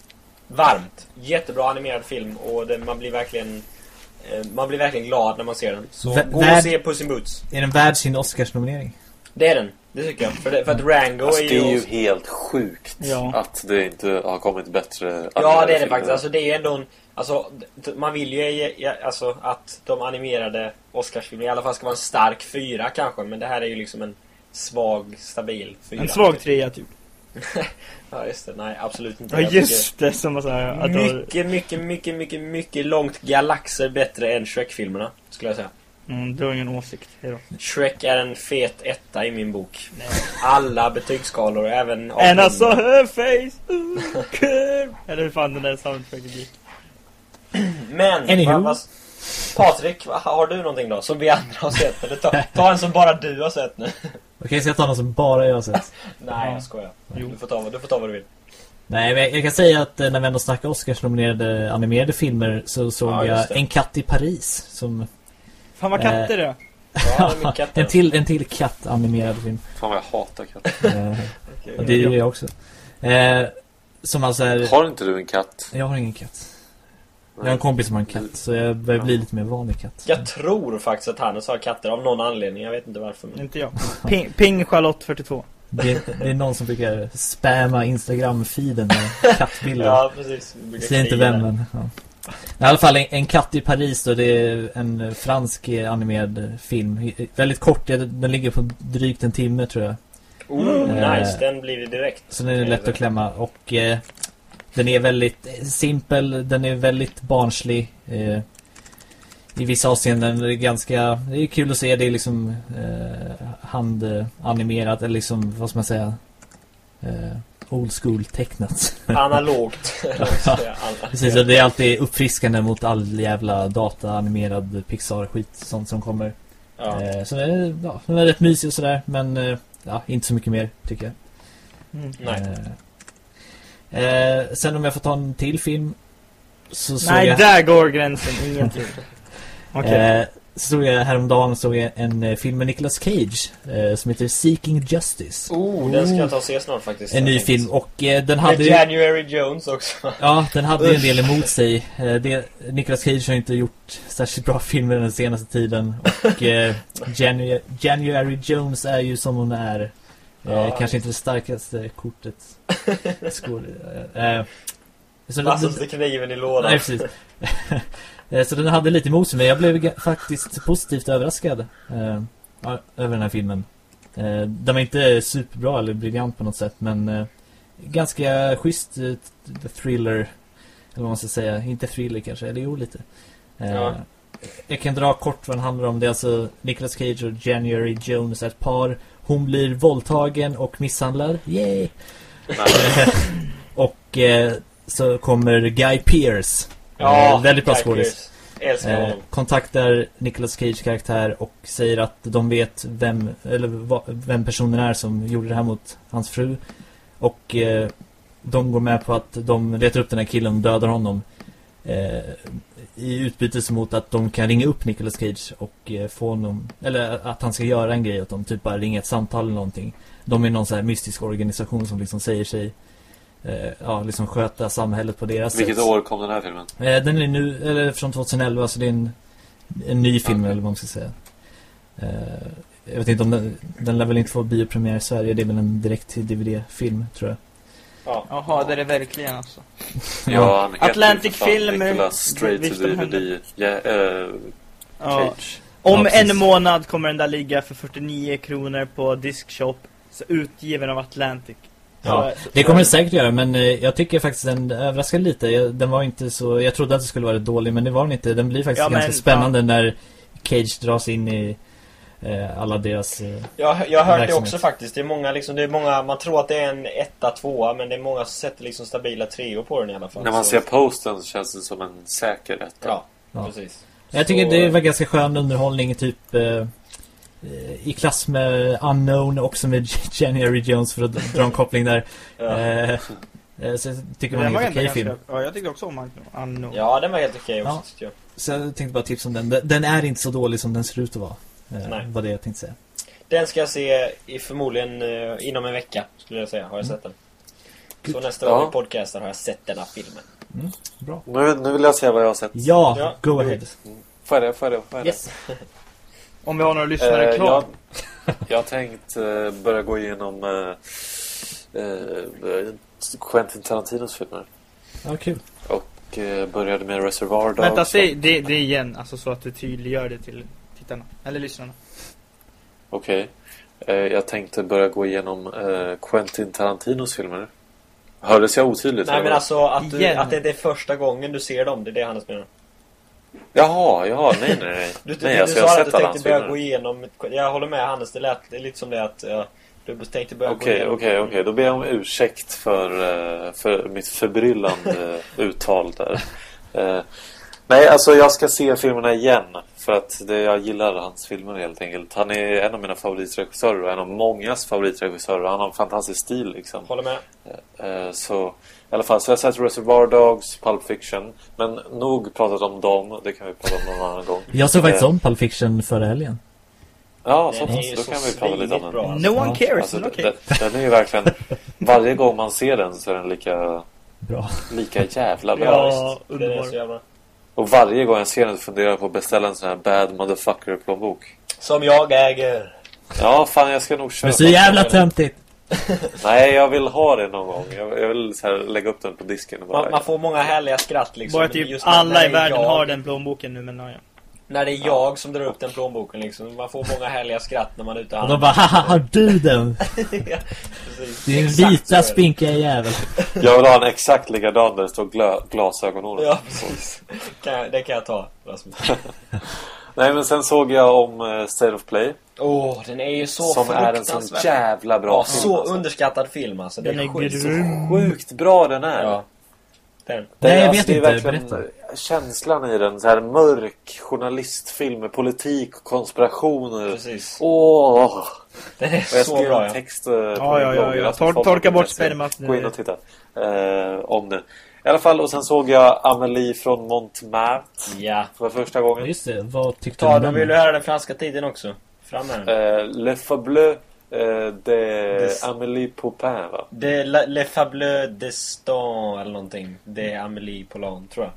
varmt. Jättebra animerad film och den, man blir verkligen eh, man blir verkligen glad när man ser den. Så Vä- gå och se Puss in Boots. Är den värd sin Oscarsnominering? Det är den, det tycker jag. För, det, för att Rango Alltså, är det är ju... ju helt sjukt Ja. att det inte har kommit bättre Ja det är det faktiskt. Alltså det är ändå en, Alltså, man vill ju alltså, att de animerade Oscarsfilmerna i alla fall ska vara en stark fyra kanske. Men det här är ju liksom en svag, stabil fyra. En svag trea typ. Ja just det, nej absolut inte. Ja just det, som var såhär att Mycket, mycket, mycket, mycket, mycket långt galaxer bättre än Shrek-filmerna, skulle jag säga. Mm, du har ingen åsikt. Hejdå. Shrek är en fet etta i min bok. Alla betygsskalor, även... And I 18. saw her face, ooh. Eller hur fan den där soundtracken gick. Men, Anywho. vad, vad, Patrik, har du någonting då? Som vi andra har sett? Eller ta, ta en som bara du har sett nu. Okej, ska jag ta något som bara jag har sett? Nej, jag skojar. Jo. Du får, ta, vad- du får ta vad du vill. Nej, men jag- kan säga att eh, när vi ändå snackar Oscars-nominerade animerade filmer så såg Ja, jag. En katt i Paris som Fan vad katter det. Ja, det katter. en till, en till katt-animerad film. Fan vad jag hatar katter. Eh, och det gör jag också. Eh, som alltså är... Har inte du en katt? Jag har ingen katt. Jag har en kompis som har en katt, så jag börjar bli lite mer van vid katt. Jag tror faktiskt att Hannes har katter av någon anledning. Jag vet inte varför. Men... Inte jag. Ping, ping Charlotte 42. Det, det är någon som brukar spamma Instagram-feeden med kattbilder. Ja, precis. Säg inte vem, men... Ja. I alla fall, en, en katt i Paris då, det är en fransk animerad film. Väldigt kort, den ligger på drygt en timme tror jag. Oh, Eh, nice. Den blir det direkt. Så den är lätt att klämma och eh, den är väldigt eh, simpel, den är väldigt barnslig. Eh, I vissa avseenden är det ganska, det är kul att se, det är liksom eh, handanimerat eller liksom, vad ska man säga, eh, old school tecknat. Analogt. An- Precis, det är alltid uppfriskande mot all jävla data-animerad Pixar-skit, sånt som kommer. Ja. Eh, så det är, ja, den är rätt mysig och sådär, men eh, ja, inte så mycket mer tycker jag. Mm. Nej. Eh, sen om jag får ta en till film så såg Nej, jag, där går gränsen. Ingenting. Okej. eh, så såg jag häromdagen såg jag en eh, film med Nicolas Cage eh, som heter Seeking Justice. Oh, den ska jag ta och se snart faktiskt. En ny tänkte. film och eh, den Med hade ju, January Jones också. ja, den hade ju en del emot sig. Eh, det, Nicolas Cage har inte gjort särskilt bra filmer den senaste tiden och eh, January, January Jones är ju som hon är. Eh, Ja. kanske inte det starkaste kortet. Skål, eh, eh, så Vassaste kniven i lådan. Nej, precis. Eh, Så den hade lite emot sig, men jag blev faktiskt positivt överraskad eh, över den här filmen. Eh, den var inte superbra eller briljant på något sätt, men eh, ganska schysst eh, thriller, eller vad man ska säga. Inte thriller kanske, eller jo lite. Eh, Ja. Jag kan dra kort vad den handlar om. Det är alltså Nicolas Cage och January Jones, ett par. Hon blir våldtagen och misshandlad. Yay! Och eh, så kommer Guy Pearce Ja, Eh, väldigt bra skådis. Eh, kontaktar Nicolas Cage karaktär och säger att de vet vem, eller va, vem personen är som gjorde det här mot hans fru. Och eh, de går med på att de letar upp den här killen och dödar honom. I utbyte mot att de kan ringa upp Nicolas Cage och eh, få honom, eller att han ska göra en grej åt dem, typ bara ringa ett samtal eller någonting. De är någon så här mystisk organisation som liksom säger sig eh, ja, liksom sköta samhället på deras Vilket sätt. år kom den här filmen? Eh, Den är nu, eller från 2011 så det är en, en ny film Okej. eller vad man ska säga. Eh, Jag vet inte om den, den lär väl inte få biopremiär i Sverige, det är väl en direkt till DVD-film tror jag. Ja. Jaha, det är det verkligen alltså. Ja, han heter ju Atlantic fan Film, Nicolas straight to. DVD. Ja, eh, Ja. Cage. Om Ja, en månad kommer den där ligga för 49 kronor på Diskshop. Så utgiven av Atlantic. Ja, det kommer det säkert göra men eh, jag tycker faktiskt den överraskade lite. Jag, den var inte så, jag trodde att det skulle vara dålig men det var den inte. Den blir faktiskt Ja, men, ganska spännande när Cage dras in i eh, alla deras... Eh, Jag, jag har hört det också faktiskt. Det är många liksom, det är många, man tror att det är en etta, tvåa men det är många som sätter liksom stabila treor på den i alla fall. När man Så- ser posten så känns det som en säker etta. Ja, Ja. precis. jag tycker Så- det var ganska skön underhållning typ eh, eh, i klass med Unknown också med January Jones för att dra en koppling där. Ja. Eh, eh, så jag tycker det var Den en var helt okej ganska... film. Ja, jag tyckte också om Unknown. ja, den var helt okej också Ja. tycker jag. Så jag tänkte bara tipsa om den. Den- Den är inte så dålig som den ser ut att vara. Eh, Nej. var det jag tänkte säga. Den ska jag se i förmodligen eh, inom en vecka skulle jag säga, har jag sett den. Så nästa Ja. gång vi podcastar har jag sett denna filmen. Bra. Nu, nu vill jag se vad jag har sett. Ja, Ja. go ahead. Får jag det? Får jag det? Får jag det? Yes. Om vi har några lyssnare Eh, kvar. jag, jag har tänkt eh, börja gå igenom eh, eh, Quentin Tarantinos filmer. Ja, kul. Och eh, började med Reservoir Dogs. Vänta, säg det, det igen. Alltså så att du tydliggör det till tittarna. Eller lyssnarna. Okej. Eh, jag tänkte börja gå igenom eh, Quentin Tarantinos filmer. Hördes jag otydligt? Nej men alltså att, du, att det är första gången du ser dem, det är det Hannes menar. Jaha, jaha, nej nej nej. Du, du, nej du, alltså du jag sa har att du sett alla tänkte hans börja filmer. gå igenom, jag håller med Hannes, det lät det är lite som det att ja, du tänkte börja gå Okej, igenom. okej, okej. Då ber jag om ursäkt för, för mitt förbryllande uttal där. Nej, alltså jag ska se filmerna igen. För att det, jag gillar hans filmer helt enkelt. Han är en av mina favoritregissörer och en av mångas favoritregissörer. Han har en fantastisk stil liksom. Håller med. Eh, Så i alla fall, så jag har sett Reservoir Dogs, Pulp Fiction. Men nog pratat om dem. Det kan vi prata om någon annan gång. Jag såg faktiskt Eh, om Pulp Fiction förra helgen. Ja, så, ju då så kan vi prata lite om den. bra. Alltså. No one cares, Alltså, okej. den, den är ju verkligen... Varje gång man ser den så är den lika, Bra. lika jävla bra. Ja, Den är så underbar. Och varje gång jag ser den så funderar jag på att beställa en sån här bad motherfucker plånbok. Som jag äger. Ja, fan jag ska nog köpa Men så jävla töntigt. Nej, jag vill ha det någon gång. Jag, jag vill så här, lägga upp den på disken och bara... Man, man får många härliga skratt liksom. Bara typ alla i det är världen jag, har den plånboken nu, men ja. När det är jag som drar upp den plånboken liksom. Man får många härliga skratt när man är ute och Och de bara haha, har du den? Ja. Din så vita spinkiga jävel. Jag vill ha en exakt likadan där det står glasögonor. Ja, precis. Kan jag, det kan jag ta, Rasmus. Nej, men sen såg jag om eh, State of Play. Åh, den är ju så som är en sån jävla bra Ja, film. så alltså. underskattad film alltså. Det Den är är sjukt. grym. Sjukt bra den är. Ja. Den. Det, Nej, jag alltså, vet det är inte. Berätta. Känslan i den, så här mörk journalistfilm med politik och konspirationer. Precis. Åh! Den är Och jag så skrev bra en ja. text eh, på Ja, ja, ja, ja. Tor- torka bort spermat. Gå in och titta eh, om den. I alla fall, och sen såg jag Amelie från Montmartre Ja. för första gången. Just det, vad tyckte Ta, du då om vill du den? höra den franska titeln också. Fram med den. Eh, Le Fableux eh, de Des- Amélie Poupin, va? De la, Le Fable Destin eller någonting. Det är Amélie Poulain, tror jag.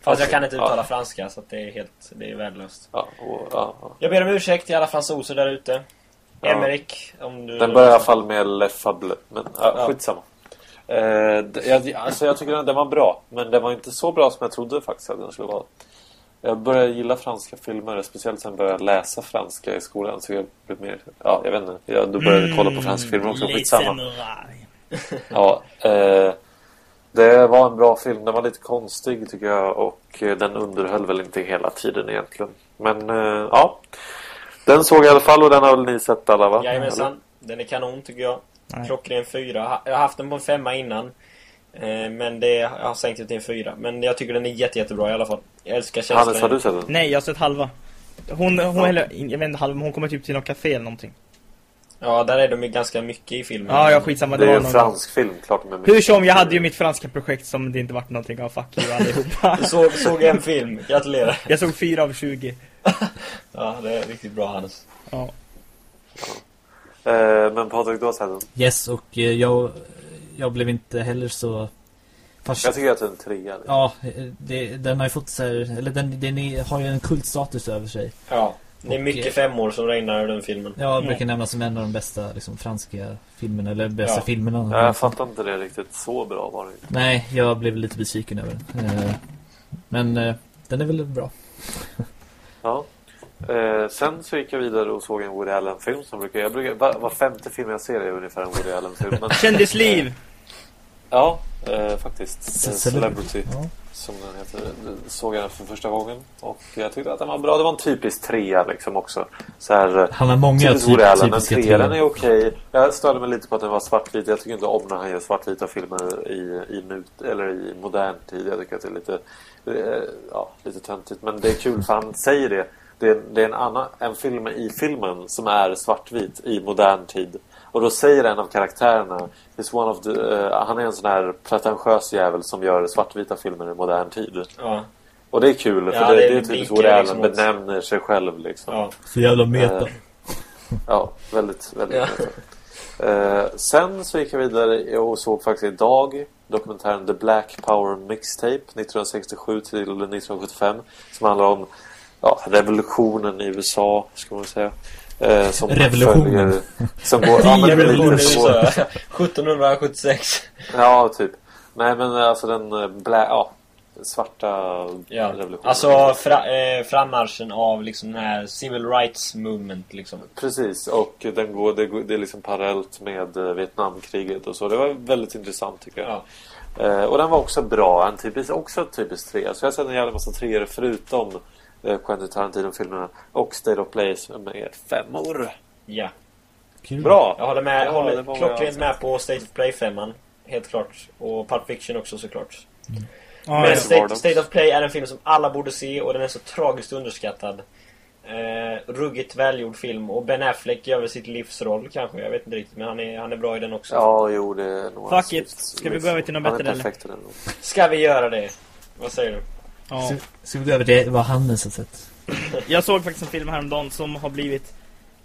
Fast jag kan inte uttala ja. franska så det är helt, det är värdelöst. Ja, och, ja, ja. Jag ber om ursäkt till alla fransoser där ute. Emerick, om du... Den börjar i alla fall med Le Fableux, men ja, skitsamma. D- jag, alltså jag tycker den, den var bra, men den var inte så bra som jag trodde faktiskt att den skulle vara. Jag började gilla franska filmer, speciellt sen började jag läsa franska i skolan. Så jag blev mer, ja jag vet inte, jag, då började jag kolla på franska filmer också, Mm, skitsamma. Ja, eh, det var en bra film. Den var lite konstig tycker jag och eh, den underhöll väl inte hela tiden egentligen. Men eh, ja, den såg jag i alla fall och den har väl ni sett alla va? Jajamensan. Den är kanon tycker jag. Nej. Klockren fyra. Jag har haft den på en femma innan. Eh, Men det, jag har sänkt det till en fyra. Men jag tycker den är jätte, jättebra i alla fall. Jag älskar känslan. Hannes, har du sett den? Nej, jag har sett halva. Hon, hon Ja. eller, jag vet inte halva, men hon kommer typ till något café eller någonting. Ja, där är de ju ganska mycket i filmen. Ja, ja, skitsamma. Det är var ju en fransk film, klart med. Hur som, jag hade ju mitt franska projekt som det inte vart någonting av. Fuck you allihopa. Du såg, såg en film. Gratulerar. Jag såg fyra av 20. Ja, det är riktigt bra Hannes. Ja. Eh, men Patrik, du har sett den? Yes, och eh, jag, jag blev inte heller så... Fast, Jag tycker att det är en trea. liksom. Ja, det, den har ju fått så här, eller den, den är, har ju en kultstatus över sig. Ja. Det är mycket eh, femmor som regnar i den filmen. Ja, brukar nämnas som en av de bästa liksom, franska filmerna, eller bästa Ja. filmerna. Ja, jag fattar inte det riktigt. Så bra var det. Nej, jag blev lite besviken över den. Eh, Men eh, den är väl bra. Ja. Eh, sen så gick jag vidare och såg en Woody Allen-film som brukar... Jag brukar var, var femte film jag ser är ungefär en Woody Allen-film. Kändisliv! Ja, eh, faktiskt. Celebrity. Ja. Som den heter. Såg jag den för första gången. Och jag tyckte att den var bra. Det var en typisk trea liksom också. Så här, eh, Han har många typ, typiska treor. är okej. Jag störde mig lite på att den var svartvit. Jag tycker inte om när han gör svartvita filmer i, i, nut, eller i modern tid. Jag tycker att det är lite, eh, ja, lite töntigt. Men det är kul för han säger det. Det är, det är en, annan, en film i filmen som är svartvit i modern tid. Och då säger en av karaktärerna is one of the, eh, Han är en sån här pretentiös jävel som gör svartvita filmer i modern tid. Ja. Och det är kul för Ja, det, det det är typiskt Woody Allen liksom benämner sig själv liksom. ja. Så jävla meta. Eh, Ja, väldigt, väldigt Ja. ja. eh, Sen så gick jag vidare och såg faktiskt idag dokumentären The Black Power Mixtape 1967 till 1975 som handlar om ja, revolutionen i USA, ska man säga. Eh, som Revolutionen. följer- Som går, ja, men lite så. USA. 1776. Ja, typ. Nej, men alltså den eh, blä, ja, svarta Ja. revolutionen. Alltså fra, eh, frammarschen av liksom den här civil rights movement liksom. Precis, och den går, det, går, det är liksom parallellt med eh, Vietnamkriget och så. Det var väldigt intressant tycker jag. Ja. Eh, och den var också bra, en typisk, också typisk trea. Så jag har sett en jävla massa treor förutom eh, Quentin Tarantino-filmerna. Och State of Play som är femmor. Ja. Kul. Bra! Jag håller med, Ja, håller jag klockrent med på State of Play 5 Helt klart. Och Pulp Fiction också såklart. Ja, Men det var State. State of Play är en film som alla borde se och den är så tragiskt underskattad. Eh, ruggigt välgjord film och Ben Affleck gör väl sitt livsroll kanske, jag vet inte riktigt men han är, han är bra i den också. Ja, jo det är nog Fuck it. Ska vi gå över till något bättre, eller? Ska vi göra det? Vad säger du? Ja. Vi gå över till vad Hannes har sett? Jag såg faktiskt en film häromdagen som har blivit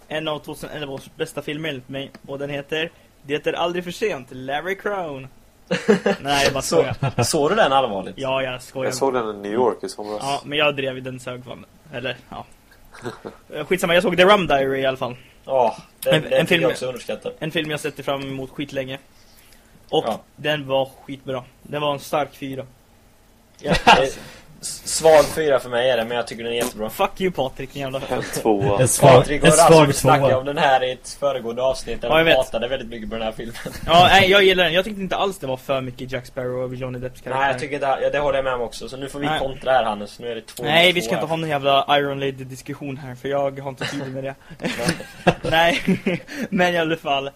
en av 2011 års bästa filmer enligt mig. Och den heter Det är aldrig för sent, Larry Crown. Nej, jag bara Så, skojar. såg du den allvarligt? Ja, jag skojar. Jag såg den i New York i somras. Ja, men jag drev i den sög fan. Eller, ja. Eh, Skitsamma, jag såg The Rum Diary i alla fall. Ja, den, En- den en film- jag också underskattad. En film jag sett fram emot skitlänge. Och Ja. den var skitbra. Den var en stark fyra. Ja, svag fyra för mig är det, men jag tycker den är jättebra. Fuck you Patrik, din jävla... En tvåa. En svag, Patrik och Rasmus snackade om den här i ett föregående avsnitt där Ja, de vet. hatade väldigt mycket på den här filmen. Ja, nej, jag gillar den. Jag tyckte inte alls det var för mycket Jack Sparrow och Johnny Depps karaktär. Nej, jag tycker inte, ja, det håller jag med om också. Så nu får vi Nej. kontra här Hannes. Nu är det två Nej, vi två ska inte här. ha någon jävla Iron Lady diskussion här för jag har inte tid med det. Nej, men i alla fall.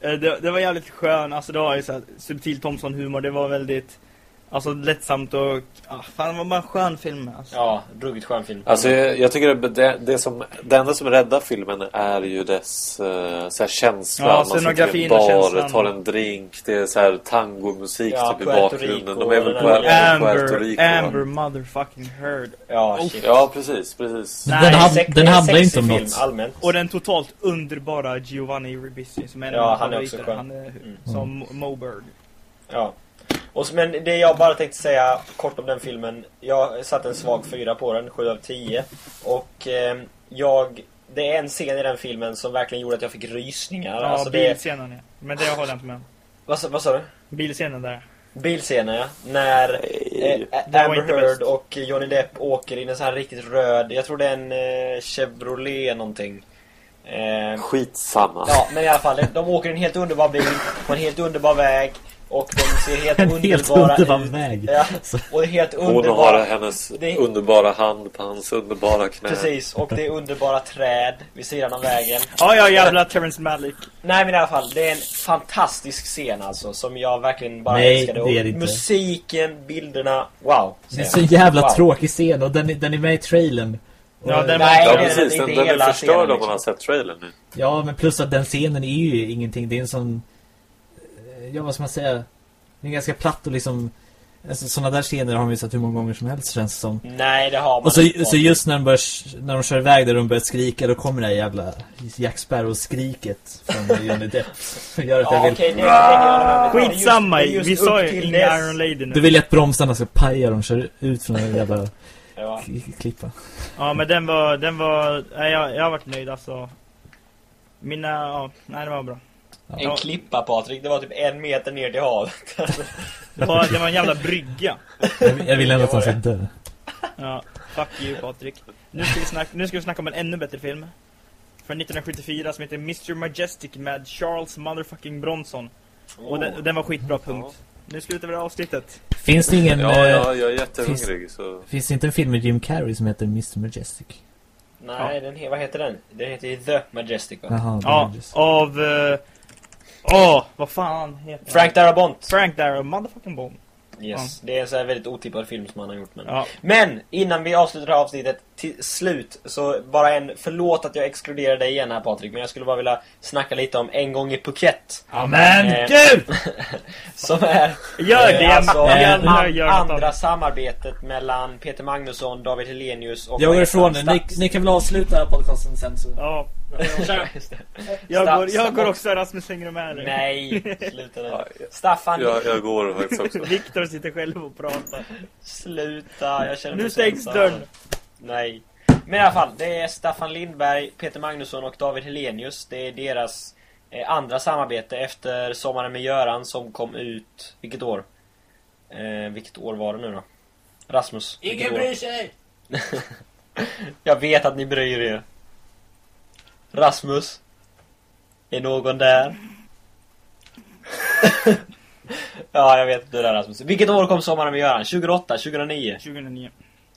eh, Det, det var jävligt skön, alltså det var ju så här subtil Thompson-humor, det var väldigt Alltså lättsamt och, ah, fan det var bara en skön film alltså. Ja, ruggigt skön film. Alltså jag, jag tycker det, det, det, som, det enda som räddar filmen är ju dess uh, så här känsla. Ja, Man sitter i scenografin en och bar, känslan. tar en drink, det är så här tangomusik Ja, typ i bakgrunden. Rico, De är väl på, på Puerto Amber, Rico. va? Amber motherfucking heard. Ja, Oh. shit. Ja, precis, precis. Nej, Den, det den handlar inte om film, något. allmänt. Och den totalt underbara Giovanni Ribisi som är en Ja, han är också skön. Han är Mm. som Moberg. Ja. Och, men det jag bara tänkte säga kort om den filmen. Jag satte en svag fyra på den, 7 av 10. Och eh, jag... Det är en scen i den filmen som verkligen gjorde att jag fick rysningar. Ja, alltså det, bilscenen ja. Men det håller jag inte med vad, sa- vad sa du? Bilscenen där. Bilscenen ja. När eh, Det var Amber Heard och Johnny Depp åker in en sån här riktigt röd, jag tror det är en eh, Chevrolet någonting. Eh, Skitsamma. Ja, men i alla fall, de åker en helt underbar bil på en helt underbar väg och de ser helt En helt underbara underbar ut. väg. Ja, och helt Hon har underbara... hennes Det- underbara hand på hans underbara knä. Precis, och det är underbara träd vid sidan av vägen. Ja, ja jävla Terrence Malick. Nej men i alla fall, det är en fantastisk scen alltså som jag verkligen bara Nej, älskade. Och det är det inte. musiken, bilderna, wow. Det är så jävla wow. tråkig scen och den, är- den är med i trailern. Ja, den- Nej, Ja, är precis. Den, den är förstörd om man liksom. har sett trailern nu. Ja, men plus att den scenen är ju ingenting. Det är en sån... Ja, vad ska man säga? Det är ganska platt och liksom... Alltså, sådana där scener har vi sett hur många gånger som helst känns det som. Nej, det har man Och så, inte. så just när de, börjar, när de kör iväg där de börjar skrika Då kommer det här jävla Jack Sparrow-skriket Från Johnny Depp Gör att jag Ja, vill jag om. Det är just- Skitsamma, är just vi sa ju till Iron Lady nu. Du vill ju att bromsarna ska paja De kör ut från den jävla Ja. klippa. Ja, men den var, den var, nej, jag, jag har varit nöjd alltså. Mina, ja, nej det var bra. En Ja. klippa Patrik, det var typ en meter ner till havet. Det var, det var en jävla brygga. Jag, jag vill ändå att han ska dö. Ja, fuck you Patrik. Nu ska vi snacka, nu ska vi snacka om en ännu bättre film. Från 1974 som heter Mr. Majestic med Charles motherfucking Bronson. Och den, den var skitbra, punkt. Nu slutar vi det avsnittet. Finns det ingen... Ja, eh, ja, jag är jättehungrig så... Finns det inte en film med Jim Carrey som heter Mr. Majestic? Nej, den, he- vad heter den? Den heter ju The Majestic va? Jaha, det Ja, just- av... eh, Åh, vad fan heter? Frank Darabont. Frank Darrow, motherfucking bomb. Yes. Det är en sån här väldigt otippad film som han har gjort. Men... Ja, men innan vi avslutar det här avsnittet till slut så bara en förlåt att jag exkluderar dig igen här Patrik. Men jag skulle bara vilja snacka lite om En gång i Phuket. Amen! Eh, Gud! Som är Gör eh, det! alltså, eh, an, göra något andra samarbetet mellan Peter Magnusson, David Helenius och... Jag går ifrån nu. Ni, ni kan väl avsluta podcasten sen så. Ja. Jag går, jag går också Rasmus hänger med dig? Nej, sluta nu. Ja, Staffan, jag, jag går faktiskt också. Viktor sitter själv och pratar. sluta. Jag känner Nu stängs dörren. Nej. Men i alla fall, det är Staffan Lindberg, Peter Magnusson och David Helenius. Det är deras eh, andra samarbete efter Sommaren med Göran som kom ut... Vilket år? Eh, vilket år var det nu då? Rasmus? vilket år? sig! Jag vet att ni bryr er. Rasmus? Är någon där? ja, jag vet du där Rasmus. Vilket år kom Sommaren med Göran? 2008? 2009? 2009.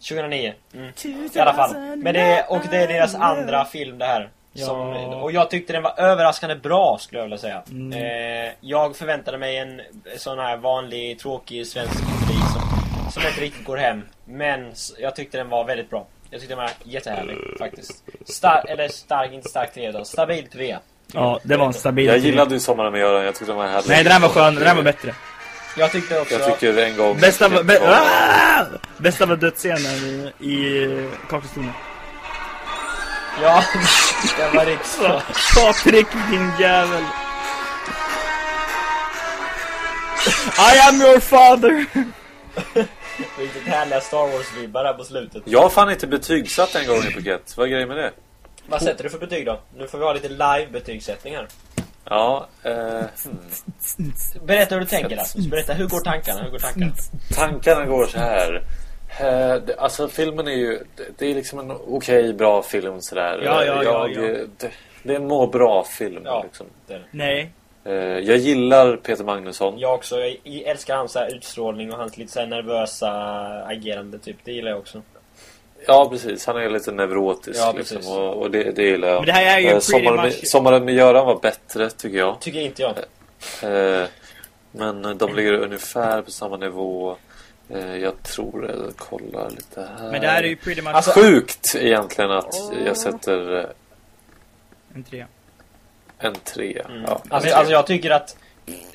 2009. Mm. I alla fall. Men det, och det är deras andra film det här. Som, Ja. och jag tyckte den var överraskande bra skulle jag vilja säga. Mm. Eh, jag förväntade mig en sån här vanlig, tråkig svensk komedi som, som inte riktigt går hem. Men jag tyckte den var väldigt bra. Jag tyckte den var jättehärlig faktiskt. Star eller stark, inte stark trea utan stabil trea. Ja, det var en stabil Jag gillade ju Sommaren med Göran, jag tyckte den var härlig. Nej, den här var skön. Den här var bättre. Jag tyckte också... Jag tycker en gång... Bästa var... Bä ah! Bästa var dödsscenen i, i Kakelstolen. Ja, den var riktigt. Patrik, din jävel. I am your father! Riktigt härliga Star Wars-vibbar här på slutet. Jag har fan inte betygsatt en gång i Phuket. Vad är grejen med det? Vad sätter du för betyg då? Nu får vi ha lite live-betygssättning här. Ja, eh, hmm. Berätta hur du tänker Rasmus. Berätta, hur går tankarna? Hur går tankarna? tankarna går så här. Eh, det- Alltså filmen är ju, det- det är liksom en okej, bra film sådär. Ja, ja, ja, jag, ja. Det, det är en må bra film Ja. liksom. Nej. Eh, Jag gillar Peter Magnusson. Jag också. Jag älskar hans utstrålning och hans lite så här nervösa agerande typ. Det gillar jag också. Ja, precis. Han är lite neurotisk Ja, liksom, precis. och, och det, det gillar jag. Men det här är ju Eh, pretty Sommaren med, much... Sommaren med Göran var bättre, tycker jag. Tycker inte jag. Eh, Men de ligger ungefär på samma nivå. Eh, Jag tror jag kollar lite här. Men det här är ju pretty much Alltså- Sjukt egentligen att jag sätter en trea. En tre. Mm. Ja, alltså, alltså jag tycker att...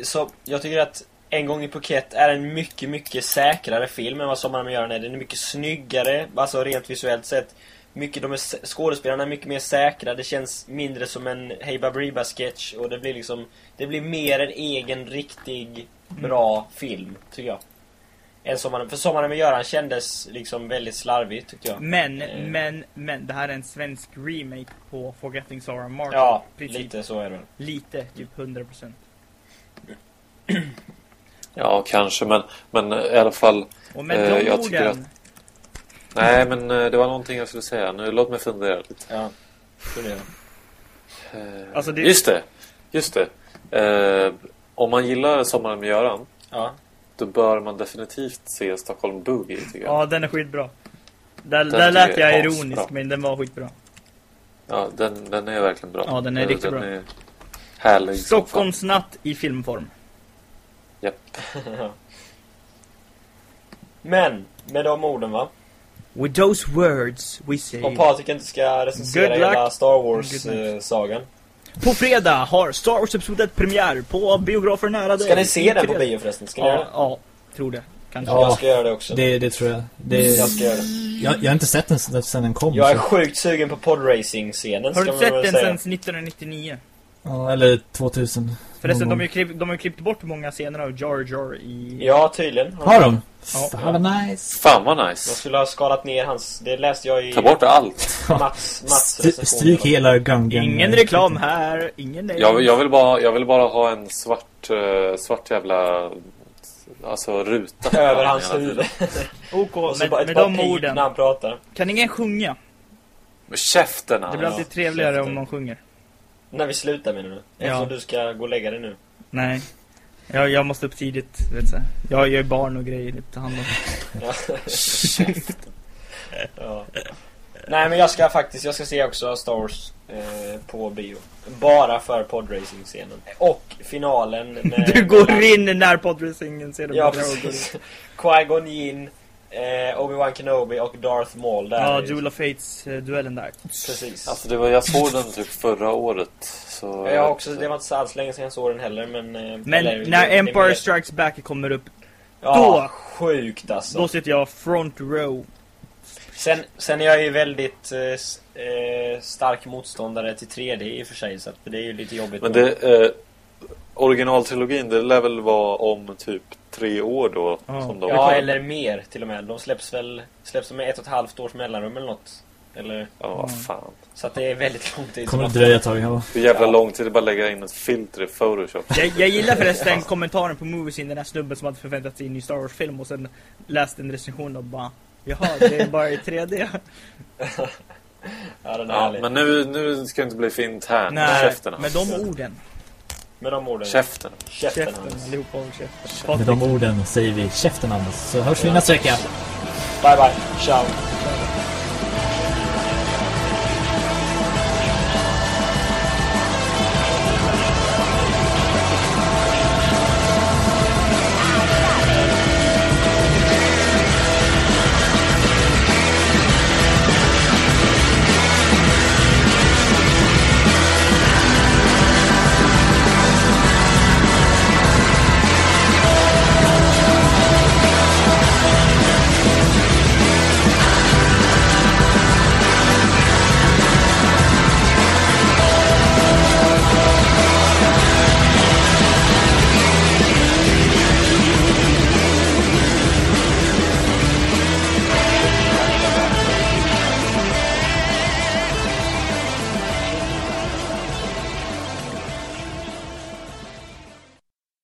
Så, jag tycker att En gång i Phuket är en mycket, mycket säkrare film än vad Sommaren med Göran är. Den är mycket snyggare, alltså rent visuellt sett. Mycket, de är, skådespelarna är mycket mer säkra. Det känns mindre som en Hey Baberiba sketch och det blir liksom... Det blir mer en egen, riktig, bra film, tycker jag. Än sommaren, för Sommaren med Göran kändes liksom väldigt slarvigt, tyckte jag. Men, Eh. men, men det här är en svensk remake på Forgetting Sarah Marshall. Ja, Princip. lite så är det. Lite, typ 100%. Ja, kanske, men, men i alla fall. Och med Eh, jag tycker orden... Nej, men eh, det var någonting jag skulle säga. Nu, låt mig fundera lite. Ja. Fundera. Eh, Alltså, det- Just det! Just det. Eh, om man gillar Sommaren med Göran, Ja. Då bör man definitivt se Stockholm Boogie, tycker jag. Ja, den är skitbra. Där, Den där lät jag ironisk, asbra. men den var skitbra. Ja, den, den är verkligen bra. Ja, den är Eh, riktigt den bra. Är härlig. Stockholmsnatt i filmform. Men, med de orden va? With those words we say... Om Patrik inte ska recensera hela Star. Wars-sagan. På fredag har Star Wars Episod 1 premiär på biografer nära dig. Ska ni se den på bio förresten? Ska ni Ja, göra det? ja, tror det. Kanske. Ja. Jag ska göra det också. Det, det tror jag. Det, Jag ska göra det. jag, jag har inte sett den sen den kom. Jag är så- sjukt sugen på podracing-scenen. Har du sett den sen 1999? Ja, eller 2000. Förresten, någon de har, ju klippt, de har ju klippt bort många scener av Jar Jar i... Ja, tydligen. Har de? Ja. Fan vad nice. Fan vad De nice. skulle ha skalat ner hans... Det läste jag i Ta bort allt. Mats, Mats St- stryk hela Gungan. Ingen reklam här, ingen nej. Jag, jag, vill bara, jag vill bara ha en svart, eh, svart jävla alltså, ruta. Över hans huvud. OK, Och så med, bara med de orden. när han pratar. Kan ingen sjunga? Men käften Det blir alltså. alltid trevligare käften. om man sjunger. När vi slutar menar du? Ja. Eftersom du ska gå och lägga dig nu. Nej. Jag, jag måste upp tidigt, vet du. Jag, är barn och grejer ta hand om. Ja. ja. Nej men jag ska faktiskt, jag ska se också Star Wars eh, på bio. Bara för podracing-scenen. Och finalen med... Du går in när podracingen ser Ja precis. Qui-Gon Jinn, eh, Obi-Wan Kenobi och Darth Maul där. Ja, Duel of Fates eh, där. Precis. Alltså det var, jag såg den typ förra året. Så jag också, det var inte så alls länge sedan jag såg den heller men... Eh, Men eller, det- när det Empire mer- Strikes Back kommer upp, Ja, då- sjukt alltså. då sitter jag front row. Sen, sen är jag ju väldigt eh, eh, stark motståndare till 3D i och för sig så att det är ju lite jobbigt. Men det, eh, originaltrilogin, det lär väl vara om typ tre år då? Ja. Som de ja, kommer. eller mer till och med. De släpps väl släpps med ett och ett halvt års mellanrum eller något. Eller, Ja, Mm. fan. så att det är väldigt lång tid. Kommer att dröja ett tag, ja. Hur jävla Ja. lång tid det bara lägga in ett filter i Photoshop. Jag, jag gillar förresten kommentaren på Moviesin, den här snubben som hade förväntat sig en ny Star Wars-film och sen läste en recension och bara Jaha, det är bara i 3D. Ja, den är Ja, härlig. men nu, nu ska det inte bli fint här. Nej, Käften med alltså. de orden. Med de orden. Käften. Käften, Käften, Hans. allihopa håll käften. Med de orden säger vi käften Anders, så hörs vi nästa vecka. Bye bye. Ciao.